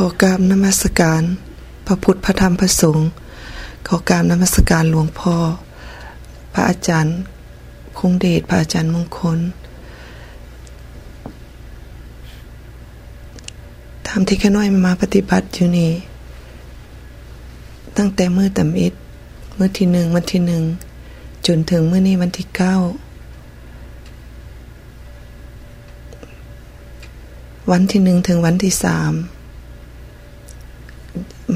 ขอกราบนมัสการ พระพุทธพระธรรมพระสงฆ์ขอกราบนมัสการหลวงพ่อ พระอาจารย์คงเดชพระอาจารย์มงคลทำที่แค่น้อยมาปฏิบัติอยู่นี่ตั้งแต่มือต่ำอิดมือที่หนึ่งวันที่หนึ่งจนถึงเมื่อนี้วันที่เก้าวันที่หนึ่งถึงวันที่สาม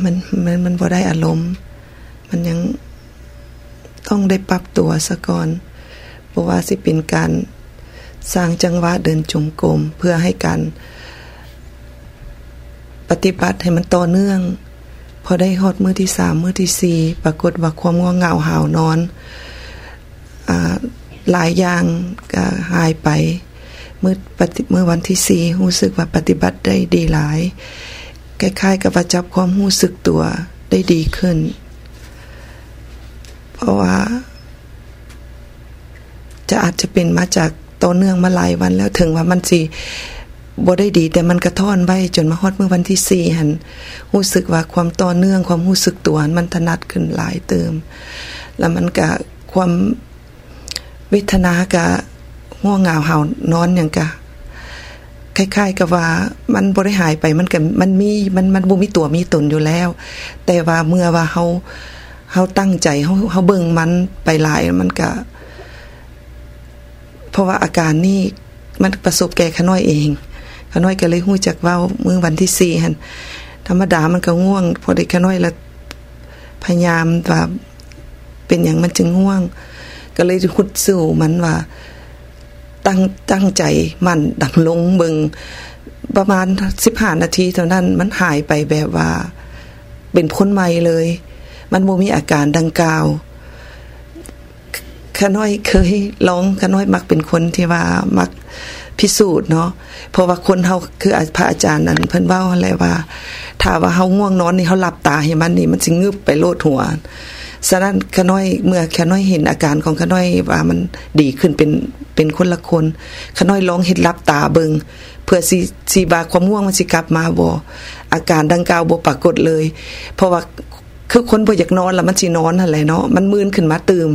มันมันมันพอได้อารมณ์ มันยังต้องได้ปรับตัวซะก่อนเพราะว่าสิเป็นการสร้างจังหวะเดินจงกรมเพื่อให้การปฏิบัติให้มันต่อเนื่อง พอได้ฮอดมือที่สามมือที่สี่ปรากฏว่าความง่วงเหงาหาวนอนอหลายอย่างก็หายไปเมื่อปฏิเมื่อวันที่สี่รู้สึกว่าปฏิบัติได้ดีหลาย คล้ายๆ กับว่าจับความรู้สึกตัวได้ดีขึ้น เพราะว่า จะอาจจะเป็นมาจากต่อเนื่องมาหลายวันแล้วถึงว่ามันสิบ่ได้ดี แต่มันกระท่อนไว้จนมาฮอดเมื่อวันที่สี่หันรู้สึกว่าความต่อเนื่องความรู้สึกตัวมันถนัดขึ้นหลายเติม แล้วมันก็ความเวทนากะง่วงเหงาเห่านอนอย่างกะ คล้ายๆกับว่ามันบริหายไปมันก็มันมีมันมันบ่มีตัวมีตนอยู่แล้ว แต่ว่าเมื่อว่าเฮาเฮาตั้งใจเฮาเฮาเบิ่งมันไปหลายมันก็ เพราะว่าอาการนี้มันประสบแก่ขน้อยเองขน้อยก็เลยฮู้จักว้ามื้อวันที่4หั่นธรรมดามันก็ง่วง พอได้ขน้อยละพยายามว่าเป็นหยังมันจึงง่วง ก็เลยหุดสู้มันว่า ตั้งตั้งใจมันดังลงเบิงประมาณสิบห้านาทีเท่านั้นมันหายไปแบบว่า เป็นพ้นใหม่เลย มันโมมีอาการดังกล่าวขน้อยเคยร้องขน้อยมักเป็นคนที่ว่ามักพิสูจน์เนาะเพราะว่าคนเฮาคือพระอาจารย์นั้นเพิ่นว้าอะไรว่า ถ้าว่าเฮาง่วงนอนนี่เฮาหลับตาให้มันนี่ มันสิงึบไปโลดหัว ฉะนั้นขน้อยเมื่อขน้อยเห็นอาการของขน้อยว่ามันดีขึ้นเป็นเป็นคนละคนขน้อยลองเฮ็ดลับตาเบิงเพื่อสิสิบาความง่วงมันสิกลับมาบ่อาการดังกล่าวบ่ปรากฏเลย เพราะว่าคือคนบ่อยากนอนแล้วมันสินอนนั่นแหละเนาะมันมืนขึ้นมาตื่ม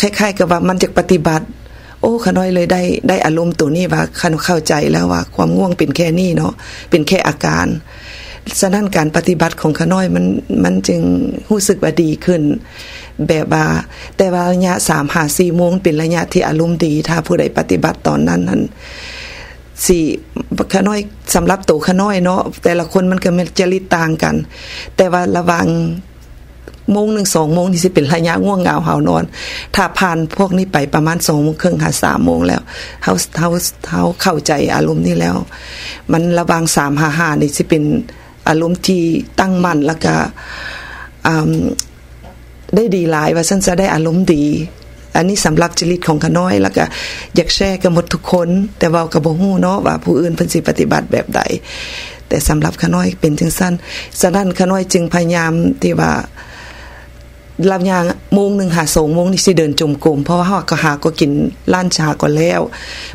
คล้ายๆกับว่ามันจะปฏิบัติ โอ้ขน้อยเลยได้ได้อารมณ์ตัวนี้ว่าขนเข้าใจแล้วว่า ความง่วงเป็นแค่นี้เนาะเป็นแค่อาการ ฉะนั้นการปฏิบัติของขน้อยมันมันจึงรู้สึกว่าดีขึ้น แบบว่าแต่ว่าระยะ3 5 4โมงเป็นระยะที่อารมณ์ดี ถ้าผู้ใดปฏิบัติตอนนั้นนั้นสี่ขน้อยสำหรับตัวขน้อยเนาะแต่ละคนมันก็มีจริตต่างกัน แต่ว่าระวังโมงหนึ่งสองโมงนี่สิเป็นระยะง่วงเหงาเหานอน ถ้าผ่านพวกนี้ไปประมาณสองโมงครึ่งหาสามโมงแล้วเฮาเฮาเฮาเข้าใจอารมณ์นี้แล้ว มันระวังสามห้าห้านี่สิเป็น อารมณ์ที่ตั้งมั่นแล้วก็ได้ดีหลายว่าฉันจะได้อารมณ์ดี อันนี้สำหรับจริตของขน้อยแล้วก็อยากแชร์กับหมดทุกคน แต่ว่าก็บ่ฮู้เนาะว่าผู้อื่นเพิ่นสิปฏิบัติแบบใด แต่สำหรับขน้อยเป็นจังซั่นฉะนั้นขน้อยจึงพยายามที่ว่าลำยางโมงหนึ่งหาสองโมงนี่สิเดินจมกลมเพราะว่าเฮาก็หาก็กินล้านชาก่อนแล้ว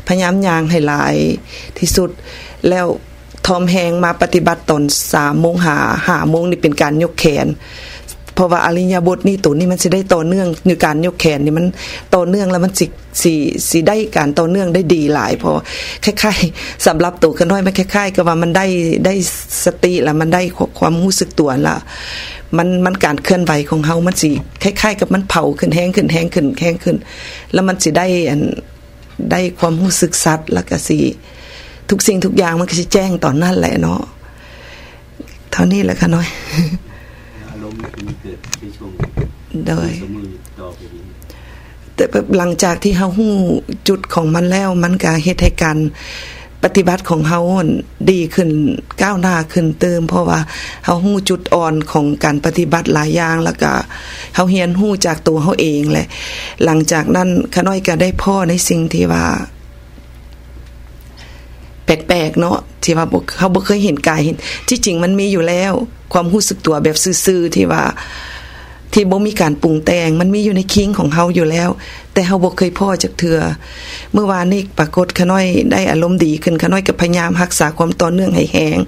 พยายามยางให้หลายที่สุดแล้ว ทอมแหงมาปฏิบัติตนสามโมงหาหาโมงนี่เป็นการยกแขน เพราะว่าอริยบทนี่ตัวนี้มันสิได้ต่อเนื่องในการยกแขนนี่มันต่อเนื่องแล้วมันสิสิสิได้การต่อเนื่องได้ดีหลายพอคล้ายๆสำหรับตัวกันน้อยมันคล้ายๆกับว่ามันได้ได้สติแล้วมันได้ความรู้สึกตัวละมันมันการเคลื่อนไหวของเฮามันสิคล้ายๆ กับมันเผาขึ้นแห้งขึ้นแห้งขึ้นแห้งขึ้น แล้วมันสิได้อันได้ความรู้สึกสัตว์แล้วก็สิ ทุกสิ่งทุกอย่างมันก็จะแจ้งตอนนั้นแหละเนาะเท่านี้แหละค่ะน้อยอารมณ์มันเกิดในช่วงโดยแต่หลังจากที่เฮาฮู้จุดของมันแล้ว มันก็เฮ็ดให้กันปฏิบัติของเฮาดีขึ้นก้าวหน้าขึ้นเติม เพราะว่าเฮาฮู้จุดอ่อนของการปฏิบัติหลายอย่างแล้วก็เฮาเรียนฮู้จากตัวเฮาเองแหละ หลังจากนั้นขน้อยก็ได้พ่อในสิ่งที่ว่า ปลกๆเนาะที่ว่าเขาบ่เคยเห็นกายเห็น ที่จริงมันมีอยู่แล้ว ความรู้สึกตัวแบบซื่อๆที่ว่า ที่บ่มีการปรุงแต่ง มันมีอยู่ในคิงของเฮาอยู่แล้ว แต่เฮาบ่เคยพ่อจักเทือเมื่อวานนี้ปรากฏขน้อยได้อารมณ์ดีขึ้นขน้อยก็พยายามรักษาความต่อเนื่องให้แหง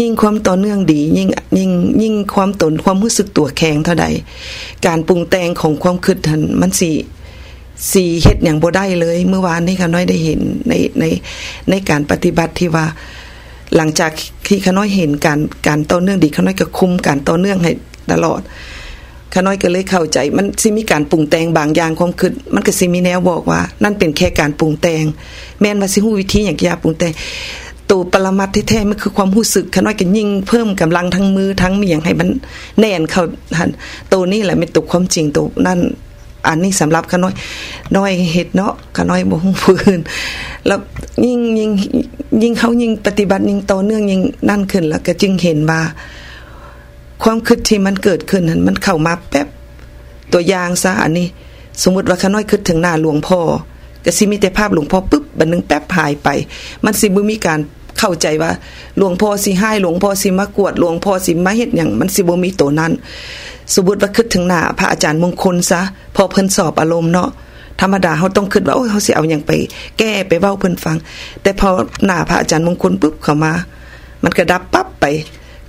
ยิ่งความต่อเนื่องดี ยิ่งยิ่งยิ่งความตนความรู้สึกตัวแข็งเท่าใดการปรุงแต่งของความคิดหันมันสิ สีเฮ็ดอย่างบ่ได้เลย เมื่อวานนี้ค่ะน้อยได้เห็นในในในการปฏิบัติที่ว่า หลังจากที่ขาน้อยเห็นการการต่อเนื่องดีขาน้อยก็คุมการต่อเนื่องให้ตลอดขาน้อยก็เลยเข้าใจ มันสิมีการปรุงแต่งบางอย่างความคิดมันก็สิมีแนวบอกว่า นั่นเป็นแค่การปรุงแต่งแม้นว่าสิฮู้วิธีอย่างยาปรุงแต่งตัวปรมัตถ์แท้ๆมันคือความรู้สึกขาน้อยก็ยิ่งเพิ่มกำลังทั้งมือทั้งมีอย่างให้มันแน่นเข้าหันตัวนี้แหละเป็นตัวความจริงตัวนั่น อันนี้สำหรับขาน้อยน้อยเฮ็ดเนาะขาน้อยบ่ฮู้พื้นแล้วยิ่งยิ่งยิ่งเขายิ่งปฏิบัติยิ่งต่อเนื่องยิ่งนั่นขึ้น แล้วก็จึงเห็นว่า ความคิดที่มันเกิดขึ้นนั้นมันเข้ามาแป๊บตัวอย่างซะอันนี้ สมมุติว่าขาน้อยคิดถึงหน้าหลวงพ่อก็สิมีแต่ภาพหลวงพ่อปึ๊บบัดนึงแป๊บหายไป มันสิบ่มีการ เข้าใจว่าหลวงพ่อสิให้หลวงพ่อสิมากวดหลวงพ่อสิมาเฮ็ดหยังมันสิบ่มีตัวนั้น สมมุติว่าคิดถึงหน้าพระอาจารย์มงคลซะพอเพิ่นสอบอารมณ์เนาะธรรมดาเฮาต้องคิดว่าโอ้ยเฮาสิเอาหยังไป แก้ไปเว้าเพิ่นฟัง แต่พอหน้าพระอาจารย์มงคลปึ๊บเข้ามา มันก็ดับปั๊บไป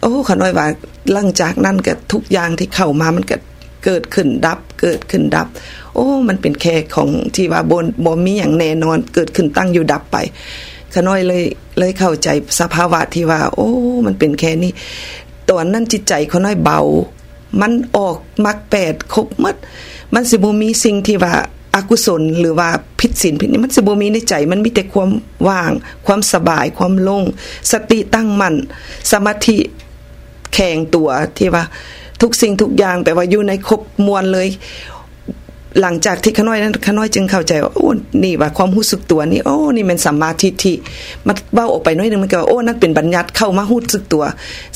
โอ้ขน้อยว่าหลังจากนั้นก็ทุกอย่างที่เข้ามามันก็เกิดขึ้นดับเกิดขึ้นดับ โอ้ มันเป็นแค่ของที่ว่าบนบ่มีอย่างแน่นอนเกิดขึ้นตั้งอยู่ดับไป ขน้อยเลยเลยเข้าใจสภาวะที่ว่า โอ้ มันเป็นแค่นี้ตอนนั้นจิตใจขน้อยเบา มันออกมักแปดครบหมดมันสิบมีสิ่งที่ว่าอากุศลหรือว่าผิดศีลผิดนี่มันสิบมีในใจมันมีแต่ความว่าง ความสบายความโล่งสติตั้งมั่นสมาธิแข็งตัวที่ว่าทุกสิ่งทุกอย่างแปลว่าอยู่ในครบมวลเลย หลังจากที่ขน้อยนั้นขน้อยจึงเข้าใจว่าโอ้นี่ว่าความรู้สึกตัวนี่โอ้นี่มันสัมมาทิฏฐิมันเบ้าออกไปน้อยนึงมันก็โอ้นั่นเป็นบัญญัติเข้ามารู้สึกตัว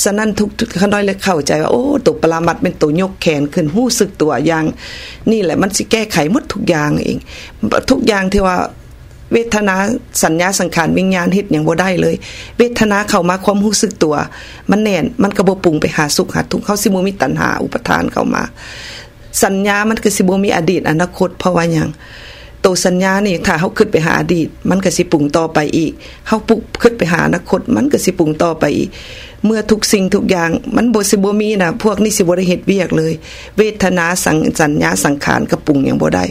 ฉะนั้นทุกขน้อยเลยเข้าใจว่าโอ้ตัวปรามัดเป็นตัวยกแขนขึ้นรู้สึกตัวอย่าง นี่แหละมันสิแก้ไขหมดทุกอย่างเอง ทุกอย่างที่ว่าเวทนาสัญญาสังขารวิญญาณเฮ็ดอย่างบ่ได้เลย เวทนาเข้ามาความรู้สึกตัว มันแน่นมันก็บ่ปรุงไปหาสุขหาทุกข์เขาสิบ่มีตัณหาอุปทานเข้ามา สัญญามันก็สิบ่มีอดีตอนาคตเพราะว่าหยังตัวสัญญานี่ถ้าเฮาคิดไปหาอดีต มันก็สิปรุงต่อไปอีกเฮาปุกคิดไปหาอนาคต มันก็สิปรุงต่อไปอีก เมื่อทุกสิ่งทุกอย่าง มันบ่สิบ่มีน่ะพวกนี้สิบ่ได้เฮ็ดเวียกเลย เวทนาสังสัญญาสังขารก็ปรุงหยังบ่ได้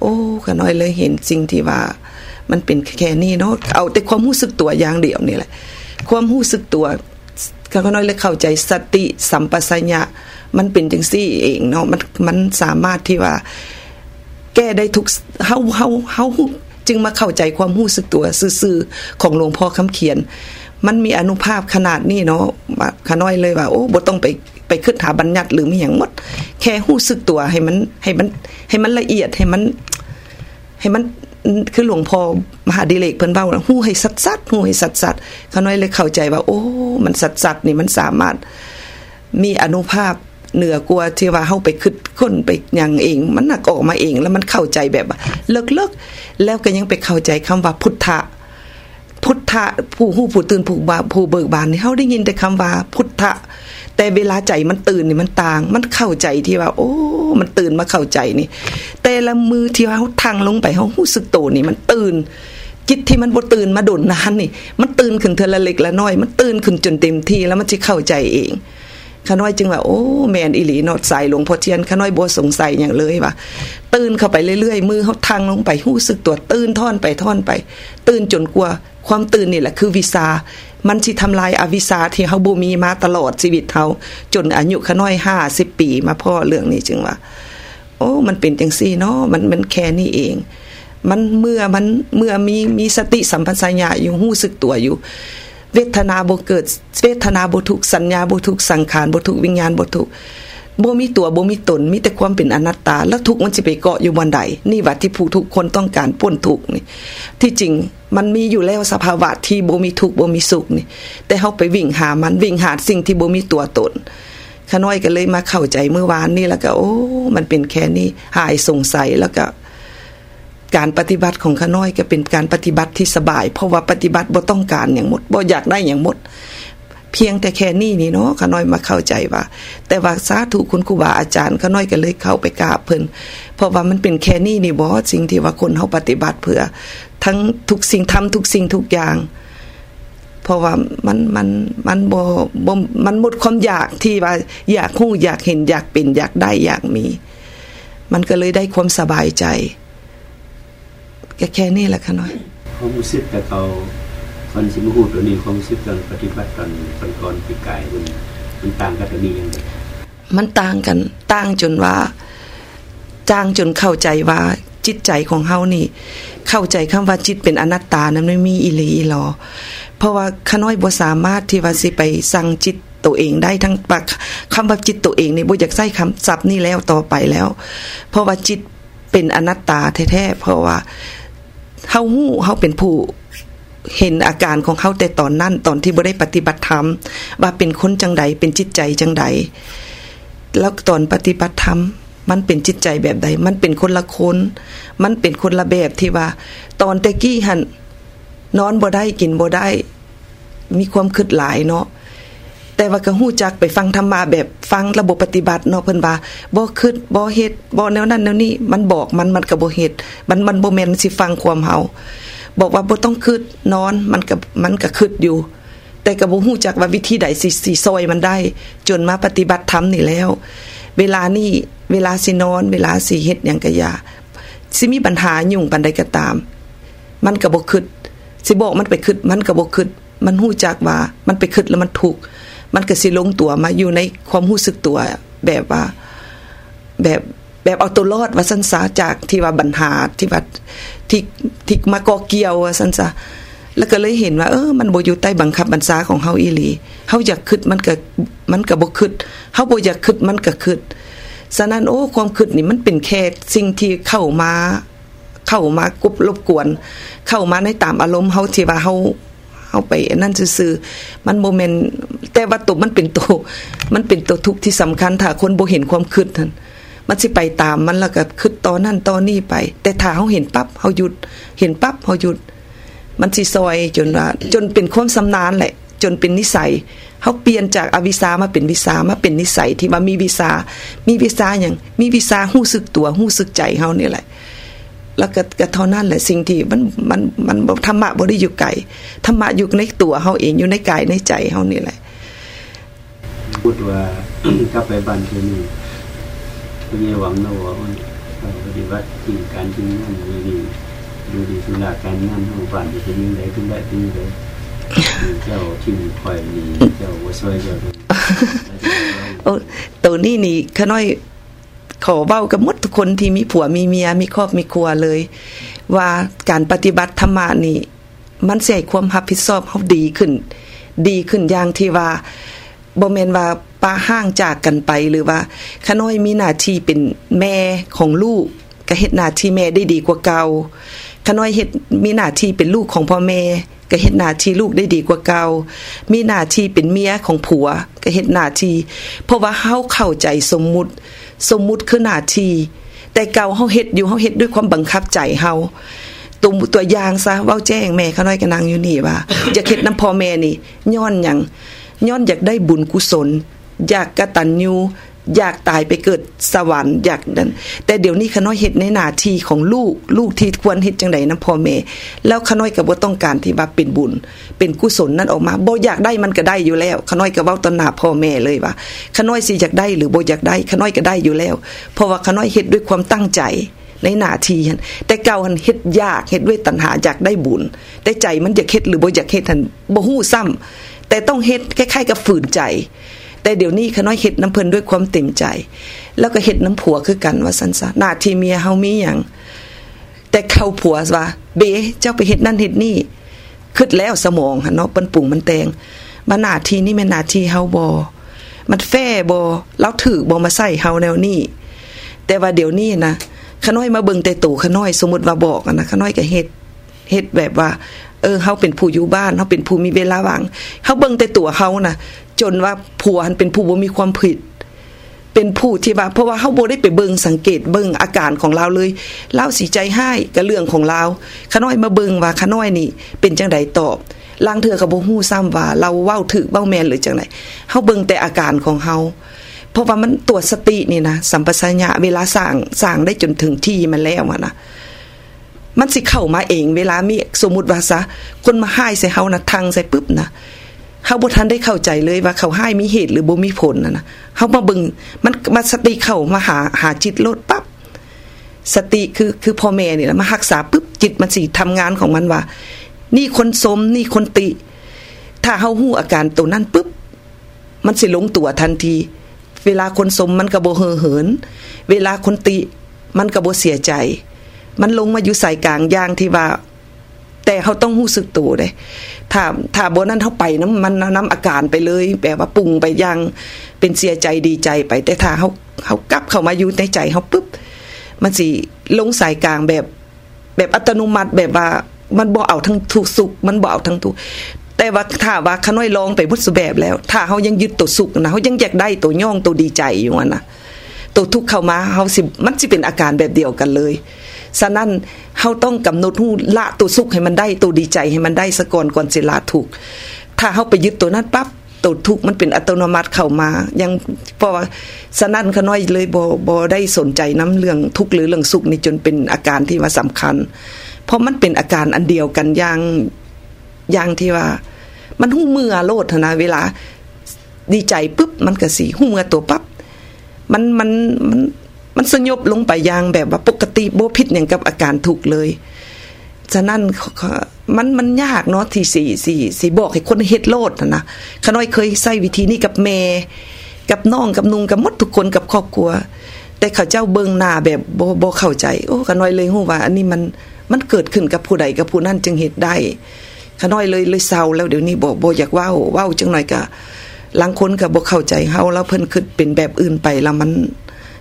โอ้ก็น้อยเลยเห็นสิ่งที่ว่า มันเป็นแค่นี้เนาะเอาแต่ความรู้สึกตัวอย่างเดียวนี่แหละ ความรู้สึกตัว เขาก็น้อยเลยเข้าใจสติสัมปชัญญะมันเป็นจังซี่เองเนาะมันมันสามารถที่ว่า แก้ได้ทุกเฮาเฮาเฮาจึงมาเข้าใจความรู้สึกตัวซื่อๆของหลวงพ่อคำเขียน มันมีอนุภาพขนาดนี้เนาะขาน้อยเลยว่า โอ้บ่ต้องไปไปขึ้นหาบัญญัติหรือมีหยังหมด แค่รู้สึกตัวให้มันให้มันให้มันละเอียดให้มันให้มัน คือหลวงพ่อมหาดิเลกเพิ่นเว้าฮู้ให้สัดๆฮู้ให้สัดๆเขาน้อยเลยเข้าใจว่า โอ้ มันสัดๆนี่มันสามารถมีอนุภาพเหนือกว่าที่ว่าเฮาไปคิดค้นไปอย่างเอง มันนักออกมาเอง แล้วมันเข้าใจแบบเลิกๆแล้วก็ยังไปเข้าใจคำว่าพุทธะพุทธะผู้ฮู้ผู้ตื่นผู้บาผู้เบิกบานนี่เฮาได้ยินแต่คำว่าพุทธะ แต่เวลาใจมันตื่นนี่มันต่าง มันเข้าใจที่ว่า โอ้ มันตื่นมาเข้าใจนี่ แต่ละมือที่ว่าเฮาทางลงไปเฮารู้สึกโตนี่มันตื่นจิตที่มันบ่ตื่นมาโดนนานนี่ มันตื่นขึ้นเทอละเล็กละน้อย มันตื่นขึ้นจนเต็มที่แล้วมันสิเข้าใจเองขน้อยจึงว่าโอ้แมนอีหลีเนาะสายหลวงพ่อเทียนขน้อยบ่สงสัยอย่างเลยว่าตื่นเข้าไปเรื่อยๆมือเฮาทางลงไปรู้สึกตัวตื่นท่อนไปท่อนไป ตื่นจนกว่า ความตื่นนี่แหละคือวิสามันสิทำลายอวิสาที่เฮาบ่มีมาตลอดชีวิตเฮาจนอายุขน้อย50ปีมาพ่อเรื่องนี้จึงว่า โอ้มันเป็นจังซี่เนาะมันมันแค่นี้เอง มันเมื่อมันเมื่อมีมีสติสัมปชัญญะอยู่รู้สึกตัวอยู่ เวทนาบ่เกิด เวทนาบ่ทุกสัญญาบ่ทุกสังขารบ่ทุกวิญญาณบ่ทุก บ่มีตัวบ่มีตนมีแต่ความเป็นอนัตตา แล้วทุกมันสิไปเกาะอยู่บนใดนี่ว่าที่ผู้ทุกคนต้องการพ้นทุกนี่ที่จริงมันมีอยู่แล้วสภาวะที่บ่มีทุกบ่มีสุขนี่ แต่เฮาไปวิ่งหามันวิ่งหาสิ่งที่บ่มีตัวตนขน้อยก็เลยมาเข้าใจเมื่อวานนี่แล้วก็ โอ้ มันเป็นแค่นี้หายสงสัยแล้วก็ การปฏิบัติของขน้อยก็เป็นการปฏิบัติที่สบาย เพราะว่าปฏิบัติบ่ต้องการอย่างหมดบ่อยากได้อย่างหมด เพียงแต่แค่นี้นี่เนาะขน้อยมาเข้าใจว่า แต่ว่าสาธุคุณครูบาอาจารย์ขน้อยก็เลยเข้าไปกราบเพิ่นเพราะว่ามันเป็นแค่นี้นี่บ่สิ่งที่ว่าคนเฮาปฏิบัติเพื่อ ทั้งทุกสิ่งทำทุกสิ่งทุกอย่าง เพราะว่ามันมันมันบ่บ่มันหมดความอยากที่ว่าอยากฮู้อยากเห็นอยากเป็นอยากได้อยากมี มันก็เลยได้ความสบายใจแค่แค่นี้แหละค่ะน้อยความรู้สึกแต่เขา คนสิมาฮู้ตัวนี้ความรู้สึกตอนปฏิบัติตอนตอนก่อนปีกายมันมันต่างกันตัวนี้ยังไงมันต่างกันต่างจนว่าจ้างจนเข้าใจว่าจิตใจของเฮานี่ เข้าใจคำว่าจิตเป็นอนัตตานั้นไม่มีอีหลีอีหลอเพราะว่าขน้อยบ่สามารถที่ว่าสิไปสั่งจิตตัวเองได้ทั้งปักคำว่าจิตตัวเองนี่บ่อยากใช้คำศัพท์นี้แล้วต่อไปแล้ว เพราะว่าจิตเป็นอนัตตาแท้ๆเพราะว่าเฮาฮู้เฮาเป็นผู้ เห็นอาการของเขาแต่ตอนนั้นตอนที่บ่ได้ปฏิบัติธรรม ว่าเป็นคนจังใดเป็นจิตใจจังใดแล้วตอนปฏิบัติธรรมมันเป็นจิตใจแบบใด มันเป็นคนละคน มันเป็นคนละแบบที่ว่า ตอนต่กี้หันนอนบ่ได้กินบ่ได้ มีความคิดหลายเนาะแต่ว่าก็ฮู้จักไปฟังธรรมะแบบฟังระบบปฏิบัติเนาะเพิ่นว่าบ่คิดบ่เฮ็ดบ่แนวนั้นแนวนี้ มันบอกมันมันก็บ่เฮ็ดมันมันบ่แม่นสิฟังความเฮา บอกว่าบ่ต้องคิดนอนมันก็มันก็คิดอยู่ แต่ก็บ่ฮู้จักว่าวิธีใดสิสิซอยมันได้ จนมาปฏิบัติธรรมนี่แล้ว เวลานี้เวลาสินอน เวลาสิเฮ็ดหยังก็อย่าสิมีปัญหายุ่งปานใดก็ตาม มันก็บ่คิดสิบอกมันไปคิดมันก็บ่คิดมันฮู้จักว่ามันไปคิดแล้วมันถูกมันก็สิลงตัวมาอยู่ในความรู้สึกตัวแบบว่าแบบ แบบเอาตัวรอดว่าซั่นซะจากที่ว่าปัญหาที่ว่าที่ที่มาก่อเกี่ยวว่าซั่นซะแล้วก็เลยเห็นว่า เออมันบ่อยู่ใต้บังคับบัญชาของเฮาอีหลีเฮาอยากคิดมันก็มันก็บ่คิดเฮาบ่อยากคิดมันก็คิดฉะนั้นโอ้ความคิดนี่มันเป็นแค่สิ่งที่เข้ามาเข้ามากบรบกวน เข้ามาในตามอารมณ์เฮาที่ว่าเฮาเฮาไปนั่นซื่อๆมันบ่แม่นแต่ว่าตัวมันเป็นตัวมันเป็นตัวทุกข์ที่สำคัญถ้าคนบ่เห็นความคิดนั่น มันสิไปตามมันแล้วก็คิดตอนนั้นตอนนี้ไป แต่ถ้าเฮาเห็นปั๊บเฮาหยุด เห็นปั๊บเฮาหยุด มันสิซอยจนว่า จนเป็นความสำนานแหละ จนเป็นนิสัยเฮาเปลี่ยนจากอวิสามาเป็นวิสามาเป็นนิสัยที่ว่ามีวิสา มีวิสาหยังมีวิสาฮู้สึกตัวฮู้สึกใจเฮานี่แหละแล้วก็ก็เท่านั้นแหละสิ่งที่มันมันมันธรรมะบ่ได้อยู่ไกลธรรมะอยู่ในตัวเฮาเองอยู่ในกายในใจเฮานี่แหละพูดว่ากลับไปบ้านเพิ่ นี่เพิ่หวังนะว่าปฏิบัติที่การที่งานดูดีดูดีสุราการงานของบ้านที่เป็นยังไงขึ้นได้เป็นยังไงเจ้าที่คอยนี่เจ้าบ่ช่วยเจ้าโอ้ตัวนี้นี่ขน้อยขอเว้ากับมดทุกคนที่มีผัวมีเมียมีครอบมีครัวเลย ว่าการปฏิบัติธรรมนี่ มันสิให้ความรับผิดชอบเฮาดีขึ้น ดีขึ้นอย่างที่ว่าบ่แมนว่า ป้าห้างจากกันไปหรือว่าขน้อยมีหน้าที่เป็นแม่ของลูกก็เฮ็ดหน้าที่แม่ได้ดีกว่าเก่าขน้อยเฮ็ดมีหน้าที่เป็นลูกของพ่อแม่ก็เฮ็ดหน้าที่ลูกได้ดีกว่าเก่ามีหน้าที่เป็นเมียของผัวก็เฮ็ดหน้าที่เพราะว่าเฮาเข้าใจสมมุติ สมมุติคือหน้าที่แต่เก่าเฮาเฮ็ดอยู่เฮาเฮ็ดด้วยความบังคับใจเฮาตัวตัวอย่างซะเว้าแจ้งแม่เขาน้อยก็นั่งอยู่นี่ว่าจะเฮ็ดนํพ่อแม่นี่ย้อนหยังย้อนอยากได้บุญกุศล อยากกระตัญญูอยากตายไปเกิดสวรรค์อยากนั้นแต่เดี๋ยวนี้ขน้อยเฮ็ดในหน้าที่ของลูกลูกที่ควรเฮ็ดจังไดนํพ่อแม่แล้วขน้อยก็บ่าต้องการที่ว่าเป็นบุญ เป็นกุศลนั้นออกมาบ่อยากได้มันก็ได้อยู่แล้วขน้อยก็เว้าต่อหน้าพ่อแม่เลยว่าขน้อยสิอยากได้หรือบ่อยากได้ขน้อยก็ได้อยู่แล้ว เพราะว่าขน้อยเฮ็ดด้วยความตั้งใจในหน้าที่หันแต่เก่าหันเฮ็ดยากเฮ็ดด้วยตัณหาอยากได้บุญ แต่ใจมันอยากเฮ็ดหรือบ่อยากเฮ็ดหันบ่ฮู้ซ้ำแต่ต้องเฮ็ดคล้ายๆกับฝืนใจ แต่เดี๋ยวนี้ขน้อยเฮ็ดน้ำเพลินด้วยความเต็มใจ แล้วก็เฮ็ดน้ำผัวคือกันว่าซั่นซะหน้าที่เมียเฮามีหยังแต่เข้าผัวว่า เบเจ้าไปเฮ็ดนั่นเฮ็ดนี่คิดแล้วสมองเนาะเปิ้นปรุงมันแตงว่าหน้าที่นี้แม่นหน้าที่เฮาบ่มันแฟ้บ่เราถือบ่มาใส่เฮาแนวนี้แต่ว่าเดี๋ยวนี้นะขน้อยมาเบิ่งแต่ตู่ขน้อยสมมติว่าบอกอะนะขน้อยก็เฮ็ดเฮ็ดแบบว่า เออเฮาเป็นผู้อยู่บ้านเฮาเป็นผู้มีเวลาว่างเฮาเบิ่งแต่ตัวเฮานะจนว่าผัวเป็นผู้บ่มีความผิด เป็นผู้ที่ว่าเพราะว่าเฮาบ่ได้ไปเบิ่งสังเกตเบิ่งอาการของเราเลยเล่าสิใจให้กับเรื่องของเราขน้อยมาเบิ่งว่าขน้อยนี่ เป็นจังไดตอบลางเทื่อก็บ่ฮู้ซ้ำว่า เราเว้าถึกเว้าแมนหรือจังไดเฮาเบิ่งแต่อาการของเฮาเพราะว่ามันตัวสตินี่นะสัมปชัญญะเวลาสร้างสร้างได้จนถึงที่มันแล้วอะนะ มันสิเข้ามาเอง เวลามีสมมุติว่าซะคนมาให้ใส่เฮานะทางใส่ปึ๊บนะเฮาบ่ทันได้เข้าใจเลยว่าเขาให้มีเหตุหรือบ่มีผลนะนะเฮามาเบิงมันมาสติเข้ามาหาหาจิตโลดปั๊บสติคือคือพ่อแม่นี่แหละมารักษาปึ๊บจิตมันสิทำงานของมันว่า นี่คนสมนี่คนติ ถ้าเฮาฮู้อาการตัวนั้นปึ๊บมันสิลงตัวทันที เวลาคนสมมันก็บ่เห่อเหิน เวลาคนติมันก็บ่เสียใจ มันลงมาอยู่ใส่กลางย่างที่ว่า แต่เขาต้องรู้สึกตัวเด้ถ้าถ้าบ่นั้นเฮาไปน้ำมันน้ำอาการไปเลยแปลว่าปรุงไปย่างเป็นเสียใจดีใจไป แต่ถ้าเฮาเฮากลับเข้ามาอยู่ในใจเฮาปึ๊บมันสิลงสายกลางแบบ แบบอัตโนมัติแบบว่า มันบ่เอาทั้งทุกสุขมันบ่เอาทั้งทุกแต่ว่าถ้าว่าขน้อยลองไปพุทธแบบแล้ว ถ้าเฮายังยึดตัวสุขนะเฮายังอยากได้ตัวย่องตัวดีใจอยู่นะตัวทุกข์เข้ามาเฮาสิมันสิเป็นอาการแบบเดียวกันเลย ฉะนั้นเฮาต้องกำหนดฮู้ละตัวสุขให้มันได้ตัวดีใจให้มันได้ซะก่อนก่อนสิละทุกข์ถ้าเฮาไปยึดตัวนั้นปั๊บตัวทุกข์มันเป็นอัตโนมัติเข้ามายังเพราะว่าฉะนั้นขน้อยเลยบ่บ่ได้สนใจน้ำเรื่องทุกข์หรือเรื่องสุขนี่จนเป็นอาการที่ว่าสำคัญ เพราะมันเป็นอาการอันเดียวกันอย่างอย่างที่ว่า มันหู้มือโลดนะเวลา ดีใจปุ๊บมันก็สิหู้มือตัวปั๊บมันมันมัน มันสงบลงไปอย่างแบบว่าปกติบ่ผิดอย่างกับอาการถูกเลย ฉะนั้นมันมันยากเนาะที่สี่สี่สี่บอกให้คนเฮ็ดโลดนะขน้อยเคยใช้วิธีนี้กับแม่กับน้องกับนุงกับมดทุกคนกับครอบครัว แต่เขาเจ้าเบิ่งหน้าแบบบ่บ่เข้าใจ โอ้ขน้อยเลยฮู้ว่า อันนี้มันมันเกิดขึ้นกับผู้ใดกับผู้นั้นจึงเฮ็ดได้ขน้อยเลยเลยเศร้าแล้วเดี๋ยวนี้บ่บ่อยากเว้าเว้าจังหน่อยก็ลังคนก็บ่เข้าใจเฮาแล้วเพิ่นคิดเป็นแบบอื่นไปแล้วมัน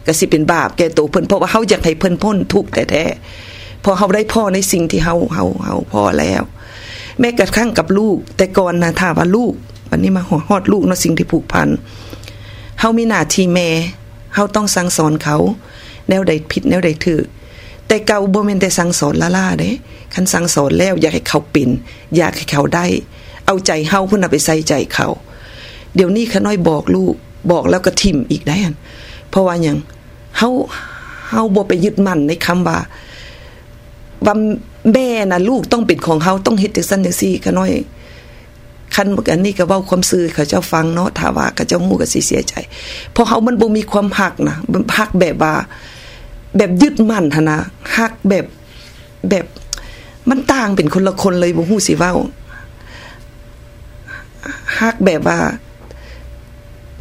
ก็สิเป็นบาปแก่ตัวเพิ่นเพราะว่าเฮาอยากให้เพิ่นพ้นทุกข์แท้ๆพอเฮาได้พ่อในสิ่งที่เฮาเฮาเฮาพ่อแล้ว แม้กระทั่งกับลูก แต่ก่อนนะถ้าว่าลูก วันนี้มาฮอดลูกเนาะสิ่งที่ผูกพันเฮามีหน้าที่แม่เฮาต้องสั่งสอนเขา แนวใดผิดแนวใดถูกแต่เก่าบ่แม่นแต่สั่งสอนละล่าเด้คันสั่งสอนแล้วอยากให้เขาเป็นอยากให้เขาได้ เอาใจเฮาพุ่นน่ะไปใส่ใจเขา เดี๋ยวนี้ขน้อยบอกลูกบอกแล้วก็ทิมอีกได้เพราะว่าหยัง เฮาเฮาบ่ไปยึดมั่นในคำว่าว่าแม่น่ะลูกต้องเป็นของเฮาต้องเฮ็ดจังซั่นจังซี่ขน้อยคันอันนี้ก็เว้าความซื่อเขาเจ้าฟังเนาะถ้าว่าเขาเจ้าฮู้ก็สิเสียใจเพราะเฮามันบ่มีความฮักนะฮักแบบว่าแบบยึดมั่นหั่นนะฮักแบบแบบมันต่างเป็นคนละคนเลยบ่ฮู้สิเว้าฮักแบบว่า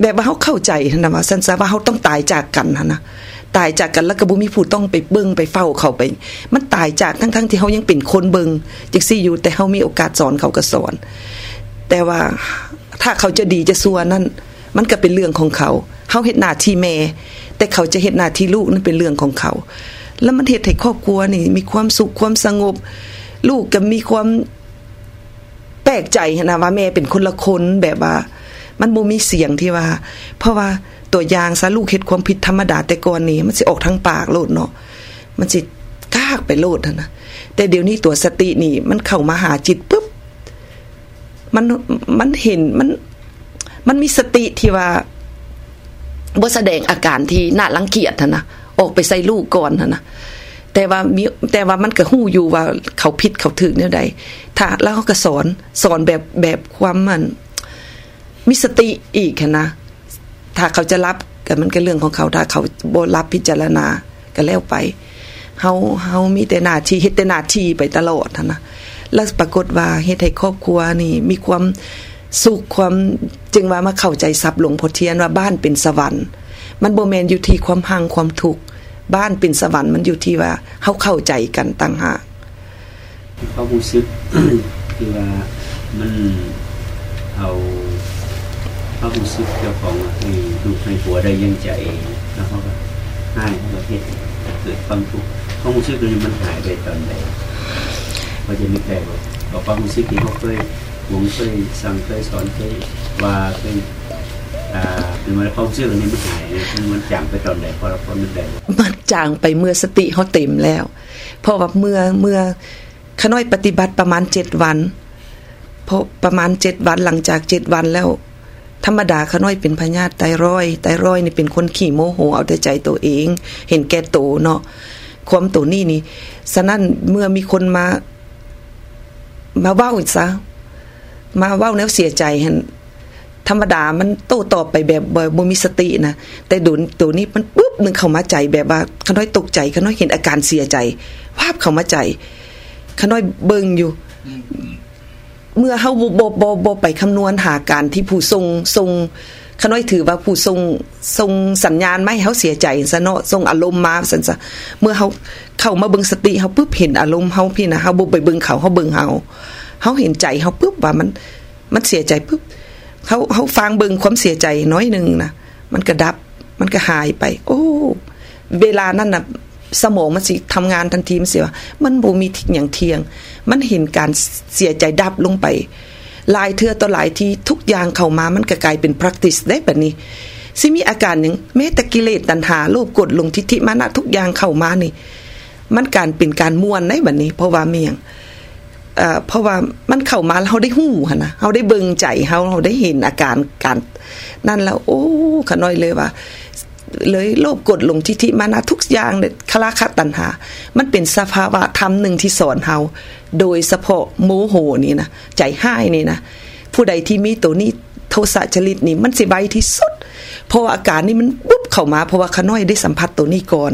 แบบว่าเฮาเข้าใจนะว่าซั่นซะว่าเฮาต้องตายจากกันหั่นะตายจากกันแล้วก็บ่มีผู้ต้องไปเบิ่งไปเฝ้าเขาไป มันตายจากทั้งๆทที่เฮายังเป็นคนเบิงจังซี่อยู่แต่เฮามีโอกาสสอนเขาก็สอน แต่ว่าถ้าเขาจะดีจะซัวนั่นมันก็เป็นเรื่องของเขาเฮาเฮ็ดหน้าที่แม่ แต่เขาจะเฮ็ดหน้าที่ลูกนั่นเป็นเรื่องของเขา แล้วมันเฮ็ดให้ครอบครัวนี่ มีความสุขความสงบ ลูกก็มีความแปลกใจนะว่าแม่เป็นคนละคนแบบว่า มันบ่มีเสียงที่ว่า เพราะว่าตัวอย่างซะลูกเฮ็ดความผิดธรรมดาแต่ก่อนนี้ มันสิออกทางปากโลดเนาะมันสิกากไปโลดนะแต่เดี๋ยวนี้ตัวสตินี่มันเข้ามาหาจิตปุ๊บมันมันเห็นมัน มันมีสติที่ว่าบ่แสดงอาการที่น่ารังเกียจนะออกไปใส่ลูกก่อนนะแต่ว่ามีแต่ว่ามันก็ฮู้อยู่ว่าเขาผิดเขาถูกแนวใดถ้าแล้วเขาก็สอนสอนแบบแบบความมัน มีสติอีกนะ ถ้าเขาจะรับก็มันก็เรื่องของเขา ถ้าเขาบ่รับพิจารณาก็แล้วไปเฮาเฮามีแต่หน้าที่เฮ็ดแต่หน้าที่ไปตลอดนะแล้วปรากฏว่าเฮ็ดให้ครอบครัวนี่ มีความสุขความจึงว่ามาเข้าใจศัพท์หลวงพ่อเทียนว่าบ้านเป็นสวรรค์มันบ่แมนอยู่ที่ความหังความทุกข์บ้านเป็นสวรรค์มันอยู่ที่ว่าเฮาเข้าใจกันต่างหากความรู้สึกที่ว่ามันเอา ความรู้สึกเจ้าของให้ลูกให้ผัวได้ยังใจแล้วเขาก็ให้ประเทศเกิดความทุกข์ความรู้สึกนี้มันหายไปตอนไหนเขาจะมีแต่บอกความรู้สึกที่เขาเคยหวงเคยสั่งเคยสอนเคยว่าเคยอ่าคือมันความเชื่อนี้มันหายมันจางไปตอนไหนพอเราพอมันได้มันจางไปเมื่อสติเขาเต็มแล้ว เพราะว่าเมื่อเมื่อขน้อยปฏิบัติประมาณเจ็ดวันเพราะประมาณเจ็ดวันหลังจากเจ็ดวันแล้ว ธรรมดาขน้อยเป็นพญาติไตรอยไตรอยนี่เป็นคนขี่โมโหเอาแต่ใจตัวเอง เห็นแก่โตเนาะความตัวนี้นี่ฉะนั้นเมื่อมีคนมา มาเว้าซะมาเว้าแล้วเสียใจเหั่นธรรมดามันโต้ตอบไปแบบบ่มีสตินะแต่ดุนตัวนี้มันปุ๊บนึงเข้ามาใจแบบว่าขน้อยตกใจขน้อยเห็นอาการเสียใจ ภาพเข้ามาใจขน้อยเบิ่งอยู่ เมื่อเฮาบ่บ่บ่บ่ไปคำนวณหาการที่ผู้ทรงทรงขน้อยถือว่าผู้ทรงทรงสัญญาณไม่เฮาเสียใจซะเนาะทรงอารมณ์มาซั่นซะเมื่อเฮาเข้ามาเบิ่งสติเฮาปุ๊บเห็นอารมณ์เฮาพี่นะเฮาบ่ไปเบิ่งเขาเฮาเบิ่งเฮาเฮาเห็นใจเฮาปุ๊บว่ามันมันเสียใจปุ๊บเขาเขาฟังเบิ่งความเสียใจน้อยหนึ่งนะมันก็ดับมันก็หายไป โอ้ เวลานั้นน่ะ สมองมันสิทำงานทันทีมันสียว่ามันบ่มีทิศอย่างเทียง มันเห็นการเสียใจดับลงไปหลายเทือต่อหลายทีทุกอย่างเข้ามามันก็กลายเป็น practice ได้แบบนี้สิมีอาการหนึ่งแม้แต่กิเลสตัณหาโลภกดลงทิฏฐิมานะทุกอย่างเข้ามานี่ มันการเป็นการมวนในแบบนี้ เพราะว่าเมียงเพราะว่ามันเข้ามาเราได้หู้หั่นนะเราได้เบิ่งใจเฮาเราได้เห็นอาการการ นั่นแล้ว โอ้ขน้อยเลยว่า เลยโลภกดลงทิฏฐิมานะทุกอย่างเนี่ยคลาคตัณหา มันเป็นสภาวะธรรมหนึ่งที่สอนเฮาโดยเฉพาะโมโหนี่นะใจห้ายนี่นะผู้ใดที่มีตัวนี้โทสะจริตนี่มันสิใบที่สุด เพราะอาการนี้มันปุ๊บเข้ามา เพราะว่าขน้อยได้สัมผัสตัวนี้ก่อน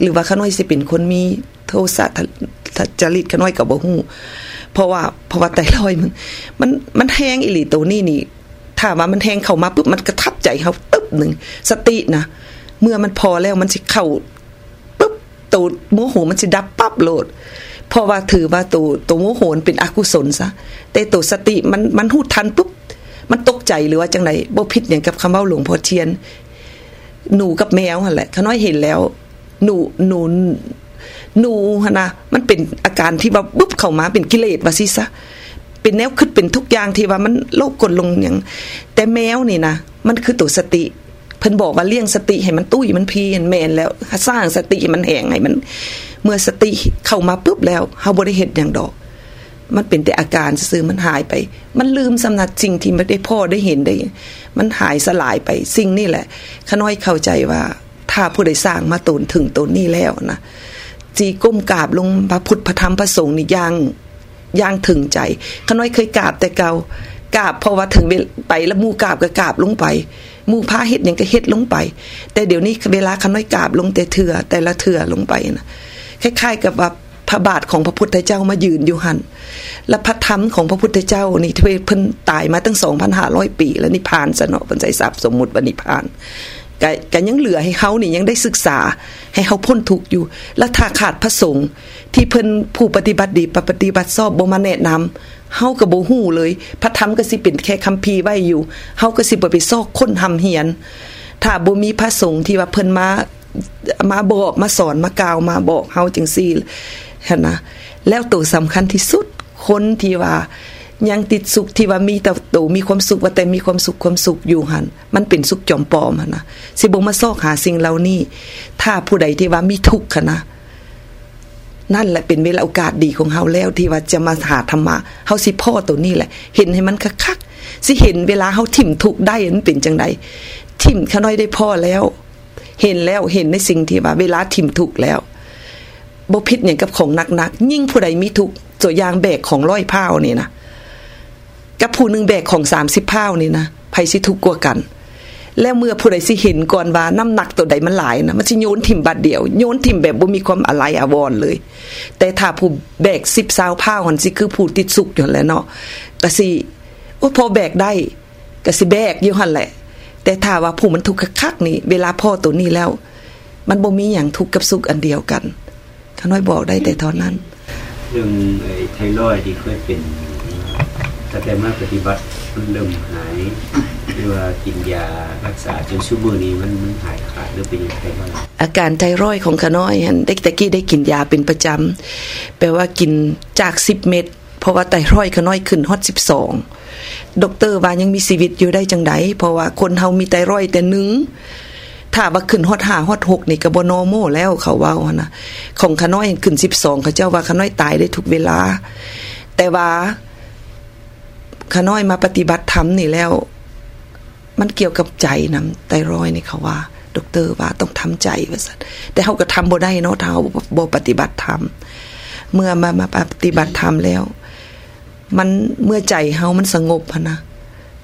หรือว่าขน้อยสิเป็นคนมีโทสะจริตขน้อยกับบ่ฮู้เพราะว่าเพราะว่าแต่ลอยมัน มันมันแห้งอิหลีตัวนี้นี่ถ้าว่ามันแห้งเข้ามาปุ๊บมันกระทับใจเฮาตึ๊บหนึ่งสตินะ เมื่อมันพอแล้วมันสิเข้าปุ๊บตัวโมโหมันสิดับปั๊บโหลดเพราะว่าถือว่าตัวตัวโมโหนเป็นอกุศลซะแต่ตัวสติมันมันหูทันปุ๊บมันตกใจหรือว่าจังไดบ่ผิดอย่างกับคำว้าหลวงพ่อเทียน หนูกับแมวหั่นแหละขาน้อยเห็นแล้ว หนูหนูหนูฮะนะมันเป็นอาการที่ว่าปุ๊บเข้ามาเป็นกิเลสว่าซิซะเป็นแนวคิดเป็นทุกอย่างที่ว่ามันโลกกดลงอย่าง แต่แมวนี่นะมันคือตัวสติ เพิ่นบอกว่าเลี้ยงสติให้มันตุ้ยมันพีนแมนแล้ว สร้างสติมันแหงให้มัน เมื่อสติเข้ามาปุ๊บแล้วเฮาบ่ได้เฮ็ดอย่างดอก มันเป็นแต่อาการซื่อมันหายไป มันลืมสำนักสิ่งที่ไม่ได้พ่อได้เห็นได้ มันหายสลายไปสิ่งนี่แหละขน้อยเข้าใจว่า ถ้าผู้ใดสร้างมาตนถึงตนนี้แล้วนะจีก้มกราบลงพระพุทธพระธรรมพระสงฆ์นี่ย่างย่างถึงใจขน้อยเคยกราบแต่เกากราบเพราะว่าถึงไปแล้วมูกราบก็กราบลงไป มู่พระเฮ็ดยังก็เฮ็ดลงไป แต่เดี๋ยวนี้เวลาขน้อยกราบลงแต่เถื่อแต่ละเถื่อลงไปนะคล้ายๆกับว่าพระบาทของพระพุทธเจ้ามายืนอยู่หันและพระธรรมของพระพุทธเจ้านี่ที่เพิ่นตายมาตั้ง2,500ปี แล้วนิพพานซะเนาะเพิ่นใส่ทรัพสมมุติว่านิพพานก็ก็ยังเหลือให้เฮานี่ยังได้ศึกษาให้เฮาพ้นทุกข์อยู่ แล้วถ้าขาดพระสงฆ์ที่เพิ่นผู้ปฏิบัติดีปฏิบัติชอบบ่มาแนะนำ เฮาก็บ่ฮู้เลย พระธรรมก็สิเป็นแค่คัมภีร์ไว้อยู่เฮาก็สิบ่ไปซอกคนหำเหียน ถ้าบ่มีพระสงฆ์ที่ว่าเพิ่นมามาบอกมาสอนมากล่าวมาบอกเฮาจังซี่หั่นนะแล้วตัวสำคัญที่สุดคนที่ว่ายังติดสุขที่ว่ามีแต่โตมีความสุขว่าแต่มีความสุขความสุขอยู่หันมันเป็นสุขจอมปลอมนะสิบ่มาซอกหาสิ่งเหล่านี้ ถ้าผู้ใดที่ว่ามีทุกข์นะ นั่นแหละเป็นเวลาโอกาสดีของเฮาแล้วที่ว่าจะมาหาธรรมะเฮาสิพ่อตัวนี้แหละ เห็นให้มันคักๆสิเห็นเวลาเฮาถิ่มทุกได้มันเป็นจังไดถิ่มขาน้อยได้พ่อแล้ว เห็นแล้วเห็นในสิ่งที่ว่า เวลาถิ่มทุกแล้วบ่ผิดอย่างกับของหนักๆยิ่งผู้ใดมีทุกตัวอย่างแบกของร้อยผ้านี่นะกับผู้หนึ่งแบกของสามสิบพ้านี่นะไผสิทุกกว่ากัน แล้วเมื่อผู้ใดสิเห็นก่อนว่าน้ำหนักตัวใดมันหลายนะมันสิโยนถิ่มบัดเดียวโยนถิ่มแบบบ่มีความอะไรอาวรเลย แต่ถ้าผู้แบกสิบสาวผ้าหันสิคือผู้ติดสุกอยู่แล้วเนาะก็สิโอ้พอแบกได้ก็สิแบกอยู่หั่นแหละ แต่ถ้าว่าผู้มันทุกข์คักนี่ เวลาพ่อตัวนี้แล้ว มันบ่มีอย่างทุกข์กับสุขอันเดียวกันขาน้อยบอกได้แต่เท่านั้นเรื่องไอ้ไทรอยที่เคยเป็นถ้าแต่มาปฏิบัติมันเริ่มหาย หรือว่ากินยารักษาจนชั่วโมงนี้มันมันหายขาดหรือเป็นยังไงบ้างอาการไทรอยของขน้อยเด็กตะกี้ได้กินยาเป็นประจำแปลว่ากินจาก10เม็ดเพราะว่าไตรอยขน้อยขึ้นฮอด12ดรว่ายังมีชีวิตอยู่ได้จังไดเพราะว่าคนเฮามีไตรอยแต่หนึ่งถ้าว่าขึ้นฮอด5ฮอด6นี่ก็บ่นอโมแล้วเขาเว้านะของขน้อยขึ้น12เขาเจ้าว่าขน้อยตายได้ทุกเวลา แต่ว่าขาน้อยมาปฏิบัติธรรมนี่แล้ว มันเกี่ยวกับใจนำไตรอยนี่เขาว่าดรว่าต้องทำใจว่าซั่นแต่เฮาก็ทำบ่ได้เนาะถ้าเฮาบ่ปฏิบัติธรรมเมื่อมามาปฏิบัติธรรมแล้ว มันเมื่อใจเฮามันสงบพะนะ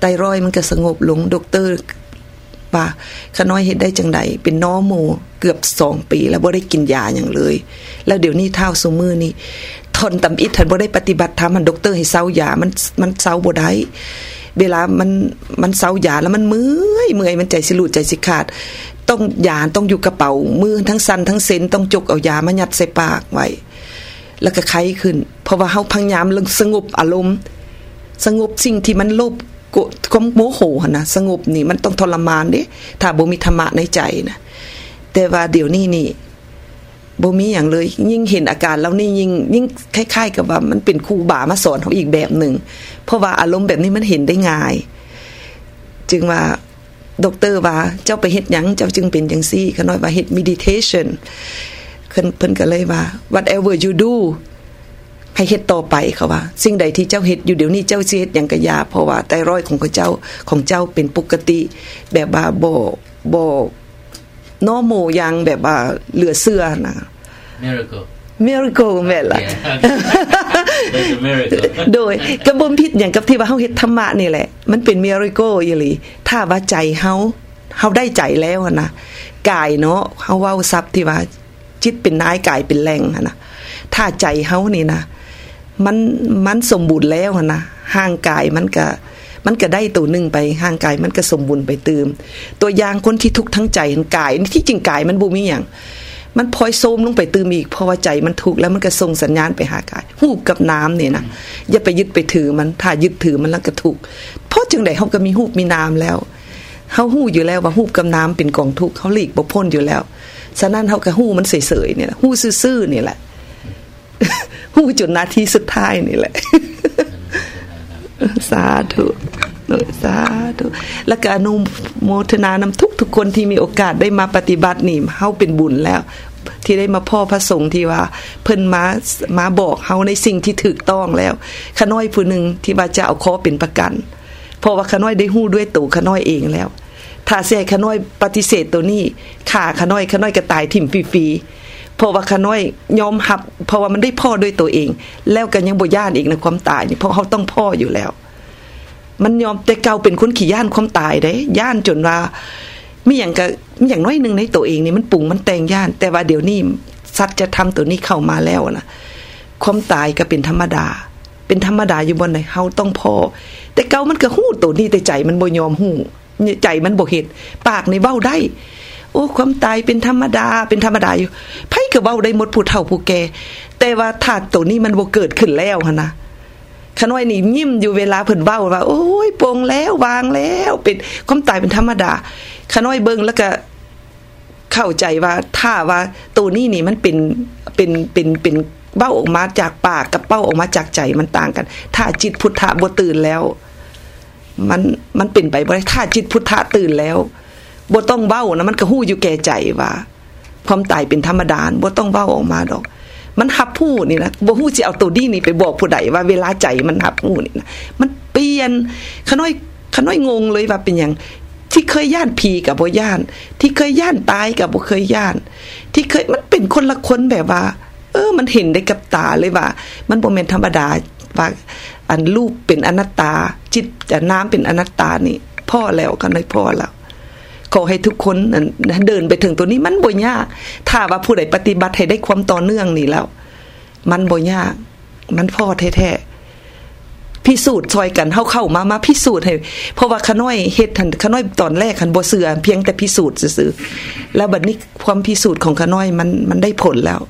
ไตรอยมันก็สงบลงดรว่าขน้อยเฮ็ดได้จังไดเป็นน้อโมเกือบ2ปี แล้วบ่ได้กินยาหยังเลย แล้วเดี๋ยวนี้เท่าซุมือนี่ทนตำอิดทนบ่ได้ปฏิบัติธรรมมันดรให้เซายามันมันเซาบ่ได้ เวลามันมันเซาหยาแล้วมันเมื่อยเมื่อยมันใจสิหลุดใจสิขาด ต้องหยาต้องอยู่กระเป๋า มือทั้งสันทั้งเซนต้องจกเอายามายัดใส่ปากไว้แล้วก็ไข้ขึ้น เพราะว่าเฮาพยายามลงสงบอารมณ์ สงบสิ่งที่มันโลภโกรธคมโมโหนนะสงบนี่มันต้องทรมานเด้ถ้าบ่มีธรรมะในใจนะแต่ว่าเดี๋ยวนี้นี่บ่มีอย่างเลย ยิ่งเห็นอาการแล้วนี่ยิ่งยิ่งคล้ายๆ กับว่ามันเป็นครูบามาสอนเขาอีกแบบหนึ่ง เพราะว่าอารมณ์แบบนี้มันเห็นได้ง่าย จึงว่าดอกเตอร์ว่าเจ้าไปเฮ็ดหยังเจ้าจึงเป็นจังซี่ขน้อยว่าเฮ็ด meditation เพิ่นเพิ่นก็เลยว่า whatever you do ให้เฮ็ดต่อไปเขาว่า สิ่งใดที่เจ้าเฮ็ดอยู่เดี๋ยวนี้เจ้าสิเฮ็ดยังก็อย่าเพราะว่าไตรอยของเจ้าของเจ้าเป็นปกติ แบบว่าบ่บ่นอโมย่างแบบว่าเหลือเชื่อนะ miracle miracle แม่นล่ะ Yeah. There's a miracle โดยกระบมผิดอย่างกับที่ว่าเฮาเฮ็ดธรรมะนี่แหละ มันเป็น miracle อีหลีถ้าว่าใจเฮาเฮาได้ใจแล้วอะนะกายเนาะเฮาเว้าซับที่ว่าจิตเป็นนายกายเป็นแรงอะนะถ้าใจเฮานี่นะมันมันสมบูรณ์แล้วอะนะห่างกายมันก็มันก็ได้ตัวหนึ่งไปห่างกายมันก็สมบูรณ์ไปเติม ตัวอย่างคนที่ทุกข์ทั้งใจทั้งกายที่จริงกายมันบ่มีหยัง มันพลอยโซมลงไปตื่มอีกเพราะว่าใจมันทุกแล้วมันก็ส่งสัญญาณไปหากายหูบกับน้ำเนี่ยนะอย่าไปยึดไปถือมันถ้ายึดถือมันแล้วก็ทุกเพราะจังไดเฮาก็มีหูบมีน้ำแล้วเฮาหู้อยู่แล้วว่าหูบกับน้ำเป็นกองทุกเฮาหลีกบ่พ้นอยู่แล้วฉะนั้นเฮาก็หู้มันเฉยๆเนี่ยหู้ซื่อๆนี่แหละหู้จนนาทีสุดท้ายนี่แหละ สาธุสาธุแล้วก็อนุโมทนานำทุกทุกคนที่มีโอกาสได้มาปฏิบัตินี่เฮาเป็นบุญแล้ว ที่ได้มาพ่อพระสงฆ์ที่ว่า เพิ่นมามาบอกเฮาในสิ่งที่ถูกต้องแล้วขน้อยผู้หนึ่งที่ว่าจะเอาขอเป็นประกันเพราะว่าขน้อยได้ฮู้ด้วยตัวขน้อยเองแล้ว ถ้าเสียขน้อยปฏิเสธตัวนี้ข่าขน้อยขน้อยก็ตายถิ่มฟรีๆเพราะว่าขน้อยยอมรับ เพราะว่ามันได้พ่อด้วยตัวเอง แล้วก็ยังบ่ย่านอีกในความตายนี่เพราะเขาต้องพ่ออยู่แล้ว มันยอมแต่เก่าเป็นคนขี้ย่านความตายเด้ย่านจนว่า มีอย่างก็มีอย่างน้อยหนึ่งในตัวเองนี่มันปรุงมันแต่งย่าน แต่ว่าเดี๋ยวนี้สัตว์จะทำตัวนี้เข้ามาแล้วนะความตายก็เป็นธรรมดา เป็นธรรมดาอยู่บนไหนเฮาต้องพอ แต่เก่ามันก็ฮู้ตัวนี้แต่ใจมันบ่ยอมฮู้ใจมันบ่เฮ็ดปากในเว้าได้ โอ้ความตายเป็นธรรมดา เป็นธรรมดาอยู่ไผก็เว้าได้หมดผู้เฒ่าผู้แก่แต่ว่าถ้าตัวนี้มันบ่เกิดขึ้นแล้วหั่นนะ ขน้อยนี่ยิ้มอยู่เวลาเพิ่นเว้าว่า โอ้ยปงแล้ววางแล้วเป็นความตายเป็นธรรมดาขน้อยเบิ่งแล้วก็เข้าใจว่าถ้าว่าตัวนี้นี่มันเป็นเป็นเป็นเป็นเบ้าออกมาจากปากกับเป้าออกมาจากใจมันต่างกัน ถ้าจิตพุทธะบ่ตื่นแล้ว มันมันเป็นไปบ่ได้ถ้าจิตพุทธะตื่นแล้วบ่ต้องเว้านะมันก็ฮู้อยู่แก่ใจว่าความตายเป็นธรรมดาบ่ต้องเว้าออกมาดอก มันหับผู้นี่นะบ่ฮู้สิเอาตัวดีนี่ไปบอกผู้ใดว่าเวลาใจมันหับผู้นี่นะมันเปลี่ยนขน้อยขน้อยงงเลยว่าเป็นหยังที่เคยย่านผีกับบ่ย่าน ที่เคยย่านตายกับบ่เคยย่าน ที่เคยมันเป็นคนละคนแบบว่า เออ มันเห็นได้กับตาเลยว่า มันบ่แม่นธรรมดาว่าอันรูปเป็นอนัตตา จิตจะน้ำเป็นอนัตตานี่พ่อแล้วก็น้อยพ่อแล้ว ขอให้ทุกคนเดินไปถึงตัวนี้มันบ่ยาก ถ้าว่าผู้ใดปฏิบัติให้ได้ความต่อเนื่องนี่แล้ว มันบ่ยาก มันพ่อแท้ๆพิสูจน์ซอยกันเฮาเข้ามามาพิสูจน์ให้ เพราะว่าขน้อยเฮ็ดทันขน้อยตอนแรกคันบ่เชื่อเพียงแต่พิสูจน์ซื่อๆแล้วบัดนี้ความพิสูจน์ของขน้อยมันมันได้ผลแล้ว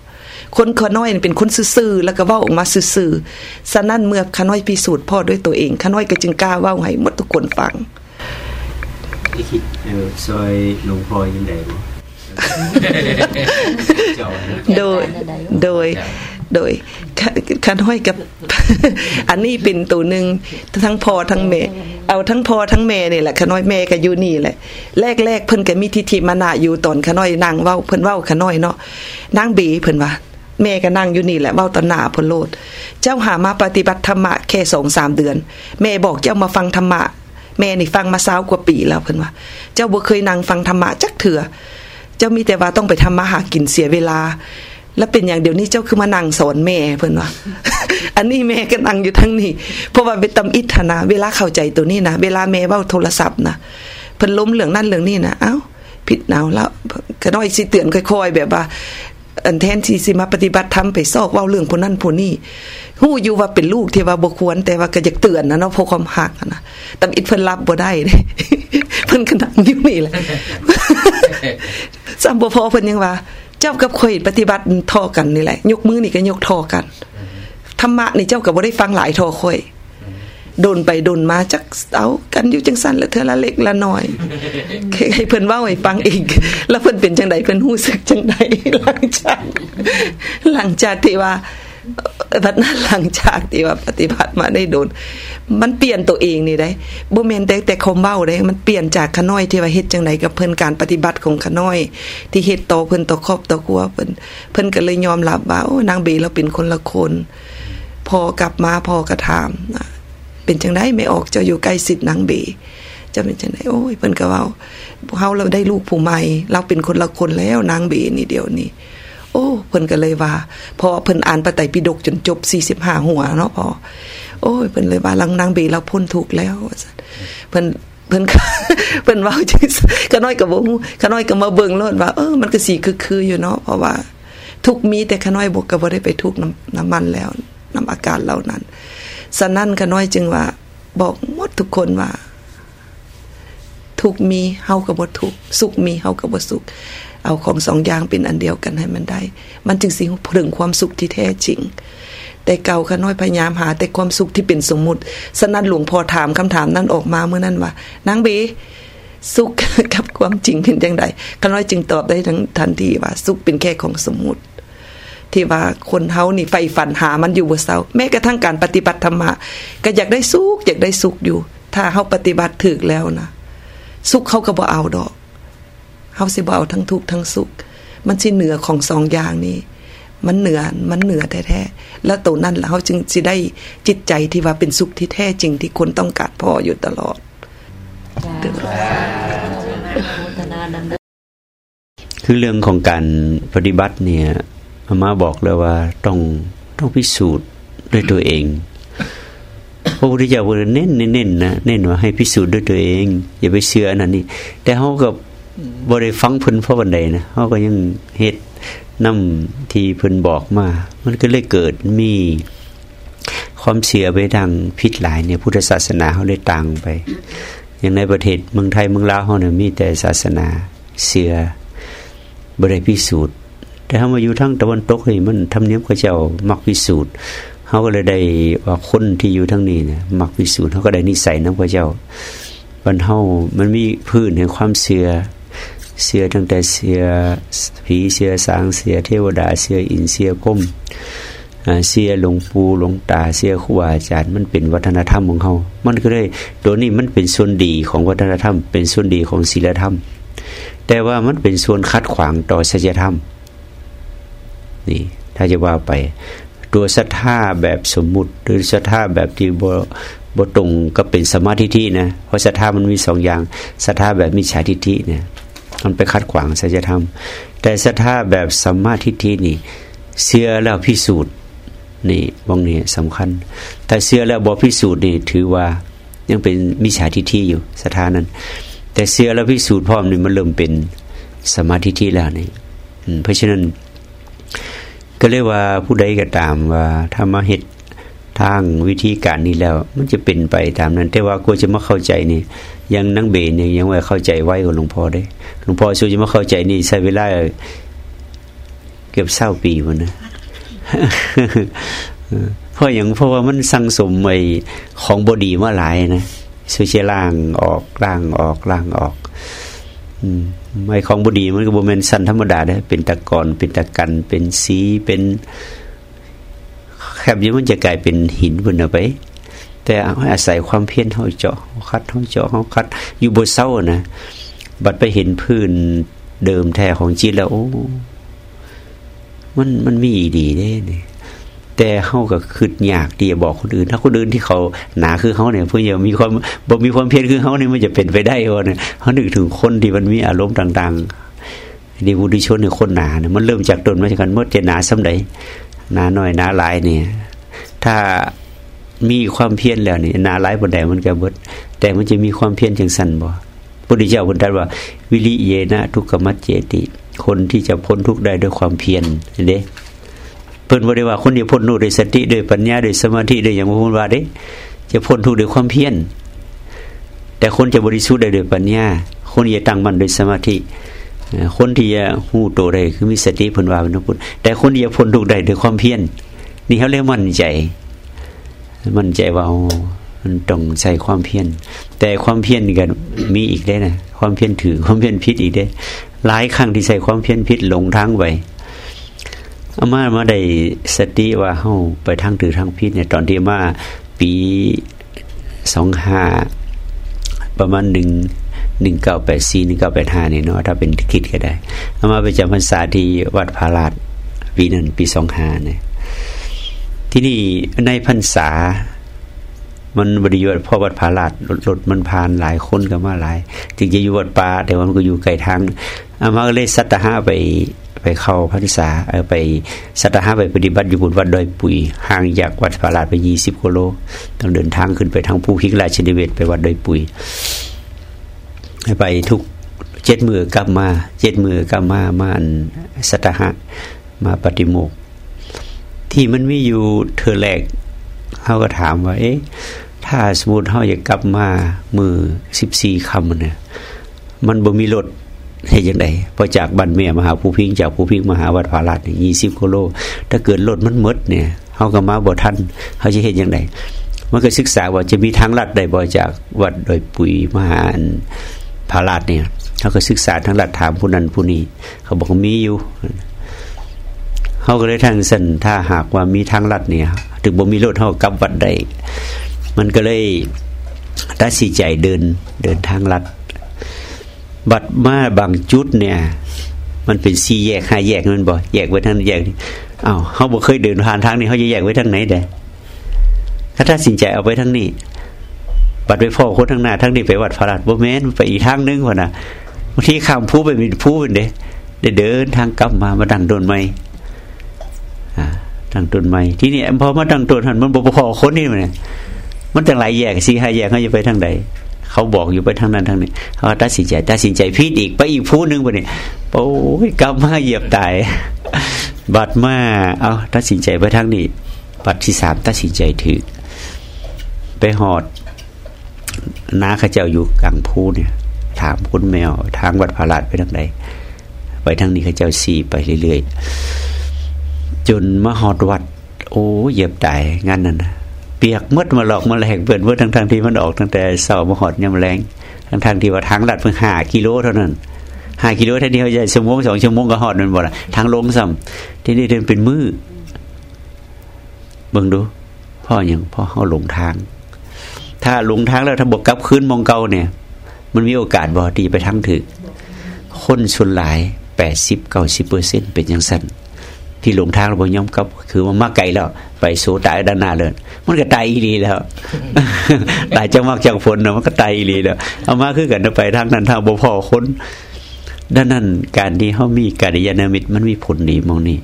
คนขน้อยเป็นคนซื่อๆแล้วก็เว้าออกมาซื่อๆฉะนั้นเมื่อขน้อยพิสูจน์พ่อด้วยตัวเองขน้อยก็จึงกล้าเว้าให้หมดทุกคนฟัง ที่คิดเออซอยหลวงพ่อยังไงบ่เจ้านะโดยโดยโดยคันห้อยกับ อันนี้เป็นตัวหนึ่งทั้งพ่อทั้งแม่เอาทั้งพ่อทั้งแม่นี่แหละขน้อยแม่ก็อยู่นี่แหละแรกๆเพิ่นก็มีทิฏฐิมานะอยู่ตอนขน้อยนั่งเว้าเพิ่นเว้าขน้อยเนาะนางบีเพิ่นว่าแม่ก็นั่งอยู่นี่แหละเว้าตอนหน้าเพิ่นโลด เจ้าหามาปฏิบัติธรรมะแค่2-3เดือน แม่บอกเจ้ามาฟังธรรมะ แม่นี่ฟังมา20กว่าปีแล้วเพิ่นว่า เจ้าบ่เคยนั่งฟังธรรมะจักเถื่อเจ้ามีแต่ว่าต้องไปทำมาหากินเสียเวลา แล้วเป็นอย่างเดี๋ยวนี้เจ้าคือมานั่งสอนแม่เพิ่นว่า อันนี้แม่ก็นั่งอยู่ทั้งนี้ เพราะว่าเป็นตำอิทธนาเวลาเข้าใจตัวนี้นะเวลาแม่เว้าโทรศัพท์นะเพิ่นล้มเรื่องนั้นเรื่องนี้นะเอ้าผิดหนาวแล้วก็น้อยสิเตือนค่อย ๆ แบบว่า อันแทนที่สิมาปฏิบัติธรรมไปซอกเว้าเรื่องผู้นั้นผู้นี้ฮู้อยู่ว่าเป็นลูกที่ว่าบ่ควร แต่ว่าก็อยากเตือนนะเนาะเพราะความหักอะนะตำอิดเพิ่นรับบ่ได้เด้เพิ่นก็นั่งอยู่นี่แหละซัมบ่พอเพิ่นยังว่า เจ้ากับข่อยปฏิบัติทอกันนี่แหละ ยกมือนี่ก็ยกทอกันธรรมะนี่เจ้าก็บ่ได้ฟังหลายทอข่อย โดนไปโดนมาจักเอากันอยู่จังซั่นละเทื่อละเล็กละน้อยให้เพิ่นว้าให้ฟังอีก แล้วเพิ่นเป็นจังไดเพิ่นรู้สึกจังไดหลังจากหลังจากที่ว่าบัดนั้นหลังจากที่ว่าปฏิบัติมาได้โดน มันเปลี่ยนตัวเองนี่ได้บ่แม่นแต่แต่คมเว้าได้ มันเปลี่ยนจากขน้อยที่ว่าเฮ็ดจังไดกับเพิ่นการปฏิบัติของขน้อย ที่เฮ็ดต่อเพิ่นต่อครอบต่อครัวเพิ่นเพิ่นก็เลยยอมรับว่าโอ้นางเบเราเป็นคนละคน พอกลับมาพอก็ถามนะ เป็นจังไดไม่ออกจ้าอยู่ใกล้สิทธิ์นางเบจะเป็นจังไดโอ้ยเพิ่นก็ว้าเฮาเราได้ลูกผู้ใหม่เราเป็นคนละคนแล้วนางเบนี่เดียวนี้โอ้เพิ่นก็เลยว่าพอเพิ่นอ่านพระไตรปิฎกจนจบ45หัวเนาะพอโอ้ยเพิ่นเลยว่าลังนางเบเราพ้นทุกแล้วเพิ่นเพิ่นเพิ่นเว้าจังซั่นก็น้อยก็บ่ฮู้ก็น้อยก็มาเบิ่งโลดว่าเออมันก็สิคือๆอยู่เนาะเพราะว่า ทุกมีแต่ขน้อยบ่ก็บ่ได้ไปทุกน้ำน้ำมันแล้วน้ำอาการเหล่านั้น ฉะนั้นขน้อยจึงว่า บอกหมดทุกคนว่า ทุกมีเฮาก็บ่ทุกสุขมีเฮาก็บ่สุข เอาของสองอย่างเป็นอันเดียวกันให้มันได้ มันจึงสิถึงความสุขที่แท้จริง แต่เก่าขน้อยพยายามหา แต่ความสุขที่เป็นสมมุติสนั้นหลวงพ่อถามคำถามนั้นออกมาเมื่อนั้นว่านางเบสุขกับความจริงเป็นจังไดขน้อยจึงตอบได้ทั้งทันทีว่า สุขเป็นแค่ของสมมุติ ที่ว่าคนเฮานี่ใฝ่ฝันหามันอยู่บ่เซาแม้กระทั่งการปฏิบัติธรรมะก็อยากได้สุขอยากได้สุขอยู่ ถ้าเฮาปฏิบัติถึกแล้วนะสุขเขาก็บ่เอาดอกเฮาสิบ่เอาทั้งทุกข์ทั้งสุข มันสิเหนือของสองอย่างนี้มันเหนือมันเหนือแท้ๆแล้วตัวนั้นแล้วเฮาจึงสิได้จิตใจที่ว่าเป็นสุขที่แท้จริงที่คนต้องการพออยู่ตลอดคือเรื่องของการปฏิบัติเนี่ยอา มาบอกเลยว่าต้องต้องพิสูจน์ด้วยตัวเองพระพุทธเจ้าบอกเน้นเน้นนะเน้นว่าให้พิสูจน์ด้วยตัวเอง อย่าไปเชื่ออันนั้นนี่แต่เขาก็บริฟังเพิ่นเพราะวันใดนะเขาก็ยังเฮ็ดนํที่เพิ่นบอกมา มันก็เลยเกิดมีความเสียไปดังพิษหลายเนี่ยพุทธศาสนาเขาเลยต่างไป อย่างในประเทศเมืองไทยเมืองลาวเขาเนี่ยมีแต่ศาสนาเสียบริพิสูจน์ แต่ถ้ามาอยู่ทั้งตะวันตกนี่มันทำเนียมเขาเจ้ามักพิสูจน์เขาก็เลยได้ว่าคนที่อยู่ทั้งนี้เนี่ยมักพิสูจน์เขาก็ได้นิสัยน้ำพระเจ้าวันเฮามันมีพื้นแห่งความเสือเสือตั้งแต่เสือผีเสือสางเสือเทวดาเสืออินเสือก้มเสียหลวงปู่หลวงตาเสียครูอาจารย์มันเป็นวัฒนธรรมของเขา มันก็เลยตัวนี้มันเป็นส่วนดีของวัฒนธรรม เป็นส่วนดีของศีลธรรม แต่ว่ามันเป็นส่วนคัดขวางต่อศีลธรรม นี่ ถ้าจะว่าไป ตัวศรัทธาแบบสมมุติหรือศรัทธาแบบที่บบตรงก็เป็นสมาธิทินะเพราะศรัทธามันมีสองอย่างศรัทธาแบบมิจฉาทิฏฐิเนี่ยมันไปคัดขวางศีลธรรม แต่ศรัทธาแบบสัมมาทิฏฐินี่ เชื่อแล้วพิสูจน์นี่วงนี้สำคัญ ถ้าเชื่อแล้วบอพิสูจน์นี่ถือว่ายังเป็นมิจฉาทิฏฐิอยู่สถานั้น แต่เชื่อแล้วพิสูจน์พร้อมนี่มันเริ่มเป็นสมาธิที่แล้วนี่เพราะฉะนั้น ก็เรียกว่าผู้ใดก็ตามว่าถ้ามาเหตุทางวิธีการนี้แล้ว มันจะเป็นไปตามนั้น แต่ว่ากูจะมาเข้าใจนี่ยังนั่งเบนยังยังว่าเข้าใจไว้กับหลวงพ่อได้หลวงพ่อช่วยจะมาเข้าใจนี่ใช้เวลาเกือบเศร้าปีวันนะเพราะอย่างเพราะว่ามันสั่งสมไอ้ของบอดีมาหลายนะสุเชล่างออกล่างออกล่างออก อืม ไอ้ของบดีมันก็บ่แม่นสั้นธรรมดาเด้เป็นตะกอนเป็นตะกัน เป็นสีเป็นแคบยิ่มันจะกลายเป็นหินบนเอาไป แต่อาศัยความเพียรเฮาเจาะคัดเฮาเจาะเฮาคัด อยู่บนเสานะบัดไปเห็นพื้นเดิมแท้ของจิตแล้วโอ้มันมันมีดีเด้นี่ย แต่เฮาก็คิดยากที่จะบอกคนอื่น ถ้าคนอื่นที่เขาหนาคือเฮาเนี่ยเพิ่นจะมีความบ่มีความเพียรคือเฮาเนี่ยมันจะเป็นไปได้บ่เนี่ยเฮานึกถึงคนที่มันมีอารมณ์ต่างๆดีบุตรชนเนี่ยคนหนาเนี่ยมันเริ่มจากตนมาจากกันเมื่อจะหนาส่าใดหนาหน้อยหนาหลายเนี่ยถ้ามีความเพียรแล้วนี่หนาหลายบ่ได้มันก็เบิด แต่มันจะมีความเพียรจังซั่นบ่พุทธเจ้าพิ่นตรัสว่า วิริเยนะทุกขมัจเจติ คนที่จะพ้นทุกข์ได้ด้วยความเพียรเด้ เพิ่นบ่ได้ว่าคนที่พ้นทุกข์ด้วยสติด้วยปัญญาด้วยสมาธิด้วยอย่างพูดว่าเด้จะพ้นทุกข์ด้วยความเพียรแต่คนจะบริสุทธิ์ได้ด้วยปัญญา คนที่จะตั้งมั่นด้วยสมาธิ คนที่จะหู้โตได้คือมีสติเพิ่นว่าเป็นพุทธแต่คนที่จะพ้นทุกข์ได้ด้วยความเพียรนี่เขาเรียกมั่นใจ มั่นใจว่ามันต้องใส่ความเพียรแต่ความเพียรกันมีอีกได้นะความเพียรถือความเพียรพิษอีกได้หลายครั้งที่ใส่ความเพียรพิษหลงทางไป อามามาได้สติว่าเฮาไปทางถือทางพิษเนี่ยตอนที่มาปีสองห้าประมาณหนึ่งหนึ่งเก้าแปดสี่หนึ่งเก้าแปดห้าเนี่ยเนาะถ้าเป็นคิดก็ได้เอามาไปจำพรรษาที่วัดพาราดปีนั้นปีสองห้าเนี่ยที่นี่ในพรรษา มันบริยชน์พ่อวัดพาราดรถมันผ่านหลายคนกันมาหลายจึงจะอยู่วัดป่าแต่ว่ามันก็อยู่ไกลทางอามาก็เลยสัตหะไป ไปเข้าพรรษาเอาไปสัตหะไปปฏิบัติอยู่บนวัดดอยปุยห่างจากวัดพาราดไปยี่สิบกิโลต้องเดินทางขึ้นไปทางภูพิงราชินิเวศไปวัดดอยปุยไปทุกเจ็ดมือกลับมาเจ็ดมือกลับมามาอันสัตหะมาปฏิโมก ที่มันมีอยู่เธอแรกเขาก็ถามว่า เอ๊ะถ้าสมมติเขาอยากกลับมามือสิบสี่คำเนี่ยมันบ่มีรถ ให้ยังไงพอจากบันเมียมหาภูพิงจากภูพิงมหาวัดพาราดยี่สิบกิโล ถ้าเกิดรถมันมดเนี่ยเขาก็มาบ่ทันเขาจะเห็นยังไงมันก็ศึกษาว่าจะมีทางลัดใดบ่จากวัดโดยปุยมหาพาราดเนี่ยเขาก็ศึกษาทางลัดถามผู้นั้นผู้นี้เขาบอกมีอยู่เขาก็เลยทางสันถ้าหากว่ามีทางลัดเนี่ย ถึงบ่มีรถเขากลับวัดใดมันก็เลยตัดสินใจเดินเดินทางลัด บัดมาบางจุดเนี่ย มันเป็นสี่แยกห้าแยกมันบ่แยกไว้ทางแยกนี่อ้าวเขาบอกเคยเดินผ่านทางนี้เขาจะแยกไว้ทางไหนเด้ถ้าตัดสินใจเอาไว้ทางนี้บัดไปพ่อคนทางหน้าทางนี้ไปวัดพระราชบ่แม่นไปอีกทางนึงพ่นะบางทีข้ามผู้ไปเป็นผู้เป็นเด้ได้เดินทางกลับมามาดังโดนไม่ดังต้นไม้ที่นี่พอมาดังต้นหันมันบ่พอคนนี่มันมันตั้งหลายแยกสี่ห้าแยกเขาจะไปทางใด เขาบอกอยู่ไปทางนั้นทางนี้เขาตัดสินใจตัดสินใจพีดอีกไปอีกผู้หนึ่งไปเนี่ยโอ้ยกลับมาเหยียบตายบัดมาเอาตัดสินใจไปทางนี้บัดที่สามตัดสินใจถือไปหอดน้าข้าเจ้าอยู่กลางภูเนี่ย ถามคุณแมว ทางวัดพาราดไปทางใดไปทางนี้ข้าเจ้าสี่ไปเรื่อยๆจนมาหอดวัด โอ้เหยียบตายงั้นนั่นนะ เปียกมดมาหลอกมาแหลกเปิดเมื่อทั้งทางที่มันออกตั้งแต่เสาร์มาหอดยำแรงทั้งทางที่ว่าทางลัดเพิ่งหากิโลเท่านั้นห้ากิโลแท่นี้เขาจะชั่วโมงสองชั่วโมงก็หอดมันหมดละทางลงซ้ำที่นี่เดินเป็นมือเบิ่งดูพ่ออย่างพ่อเขาหลงทาง ถ้าหลงทางแล้วถ้าบกกลับคืนมองเก่าเนี่ย มันมีโอกาสบอดีไปทั้งถึกคนส่วนหลายแปดสิบเก้าสิบเปอร์เซ็นเป็นย่างสั้น ที่หลงทางเราบย่อมกับคือมันมาไกลแล้ว ไปโซตายด้านหน้าเลยมันก็ตายอีรีแล้วตายจังมากจังฝนนะมันก็ตายอีรีแล้วเอามาคือกันไปทางนั้นทางบ่พอคนด้านนั้นการที่เขามีการยานามิตรมันมีผลดีมองนี่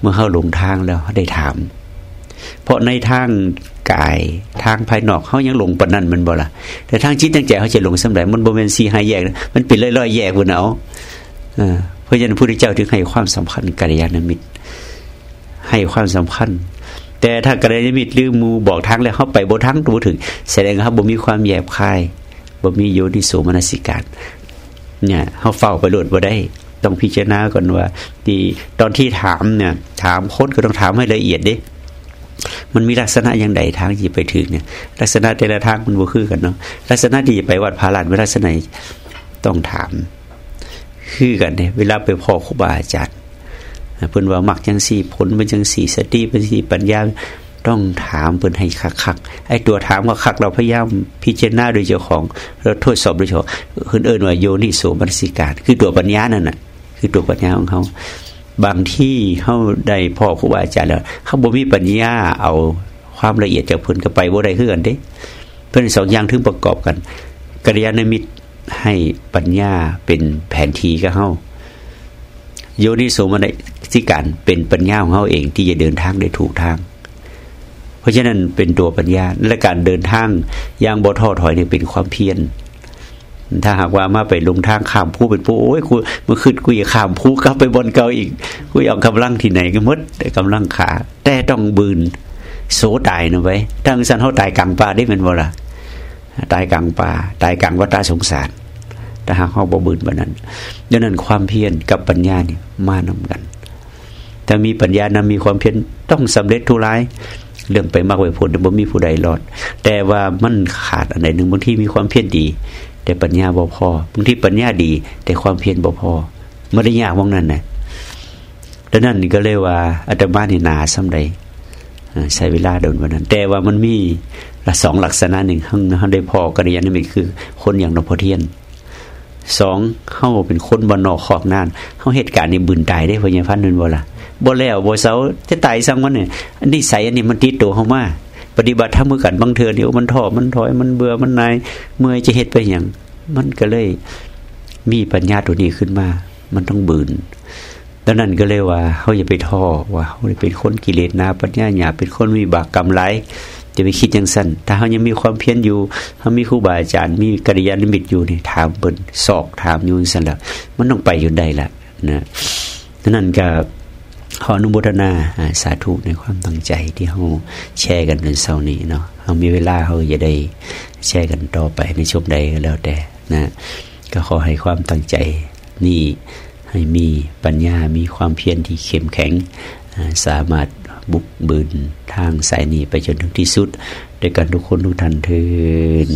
เมื่อเขาหลงทางแล้วได้ถาม เพราะในทางกายทางภายนอกเขายังหลงปนนั้นมันบ่ละแต่ทางจิตตั้งใจเขาจะหลงสำหรับมันโบเมนซีหายแยก มันเป็นลอยๆแยกบนเอาเพราะฉะนั้นพระพุทธเจ้าถึงให้ความสำคัญกัลยาณมิตร ให้ความสำคัญ แต่ถ้ากระไรมิตรหรือมูบอกทางแล้วเขาไปบทั้งตัวถึง แสดงครับบ่มีความแยบคายบ่มีโยนิโสมนสิการ เนี่ยเขาเฝ้าไปโหลดบ่ได้ ต้องพิจารณาก่อนว่าที่ตอนที่ถามเนี่ย ถามคนก็ต้องถามให้ละเอียดดิมันมีลักษณะอย่างใดทางที่ไปถึงเนี่ย ลักษณะแต่ละทางมันบ่คือกันเนาะลักษณะที่ไปวัดพาลานเวลักษณะต้องถาม คือกันเนี่ยเวลาไปพ่อครูบาอาจารย์ เพิ่นว่ามักจังสี่ผลเป็นจังสี่สติเป็นสี่ปัญญาต้องถามเพิ่นให้คักๆไอ้ตัวถามว่าคักเราพยายามพิจารณาโดยเจ้าของเราทดสอบโดยเจ้าคนเอิญว่าโยนิโสมนสิการ คือตัวปัญญานั่นน่ะคือตัวปัญญาของเขาบางที่เฮาได้พ่อครูบาอาจารย์แล้วเฮาบ่มีปัญญาเอาความละเอียดจากเพิ่นก็ไปบ่ได้คือกันเด้ เพิ่นสองอย่างถึงประกอบกันกัลยาณมิตรให้ปัญญาเป็นแผนทีกับเฮาโยนิโสมน สิการเป็นปัญญาของเฮาเองที่จะเดินทางได้ถูกทาง เพราะฉะนั้นเป็นตัวปัญญาและการเดินทางอย่างบ่ท้อถอยนี่เป็นความเพียรถ้าหากว่ามาไปลงทางข้ามผู้เป็นผู้โอ้ยกูเมื่อคืนกูอย่าข้ามผู้กลับไปบนเก่าอีกกูเอากำลังที่ไหนก็มดแต่กำลังขา แต่ต้องบืนโสตายนะไว้ทั้งสันเขาตายกลางป่าได้เป็นบ่ละตายกลางป่าตายกลางวัฏสงสารแต่หากเขาบ่บืนแบบนั้นดังนั้นความเพียรกับปัญญาเนี่ยมานำกัน ถ้ามีปัญญานำมีความเพียรต้องสำเร็จทุราย เรื่องไปมากไปผลบ่มีผู้ใดรอด แต่ว่ามันขาดอันใดหนึ่งบางที่มีความเพียรดี แต่ปัญญาบ่พอบางที่ปัญญาดี แต่ความเพียรบ่พอไม่ได้ยากว่างนั้นนะดังนั้นก็เลยว่าอาตมานี่นาสำใดใช้เวลาโดนวันนั้น แต่ว่ามันมีละสองลักษณะหนึ่งข้างได้พอกัลยาณมิตรคือ คนอย่างนพเทียนสองเข้าเป็นคนบนนอกขอบนานเข้าเหตุการณ์ในบืนตายได้พญาพันธ์นั่นบ่ละ บ่แล้วบ่เสาจะตายสังวันเนี่ยอันนี้ใสอันนี้มันติดตัวเข้ามาปฏิบัติทำมือกันบางเทือเดียวมันท้อมันถอยมันเบื่อมันนายเมื่อยจะเหตุไปอย่างมันก็เลยมีปัญญาตัวนี้ขึ้นมา มันต้องบืนดังนั้นก็เลยว่าเขาอย่าไปท้อว่าเขาเป็นคนกิเลสนาปัญญาหยาเป็นคนมีบากกรรมไรจะไปคิดอย่างสั้นถ้าเขายังมีความเพียรอยู่เขามีครูบาอาจารย์ มีกัลยาณมิตรอยู่นี่ถามเปินสอกถามอยู่สั่นละมันต้องไปอยู่ได้ละนะดังนั้นก็ ขออนุโมทนาสาธุในความตั้งใจที่เขาแชร์กันในเสาร์นี้เนาะเขามีเวลาเขาจะได้แชร์กันต่อไปในช่วงใดก็แล้วแต่นะ ก็ขอให้ความตั้งใจนี่ให้มีปัญญา มีความเพียรที่เข้มแข็ง สามารถบุกบืนทางสายนี้ไปจนถึงที่สุด ด้วยกันทุกคนทุกท่านเทิน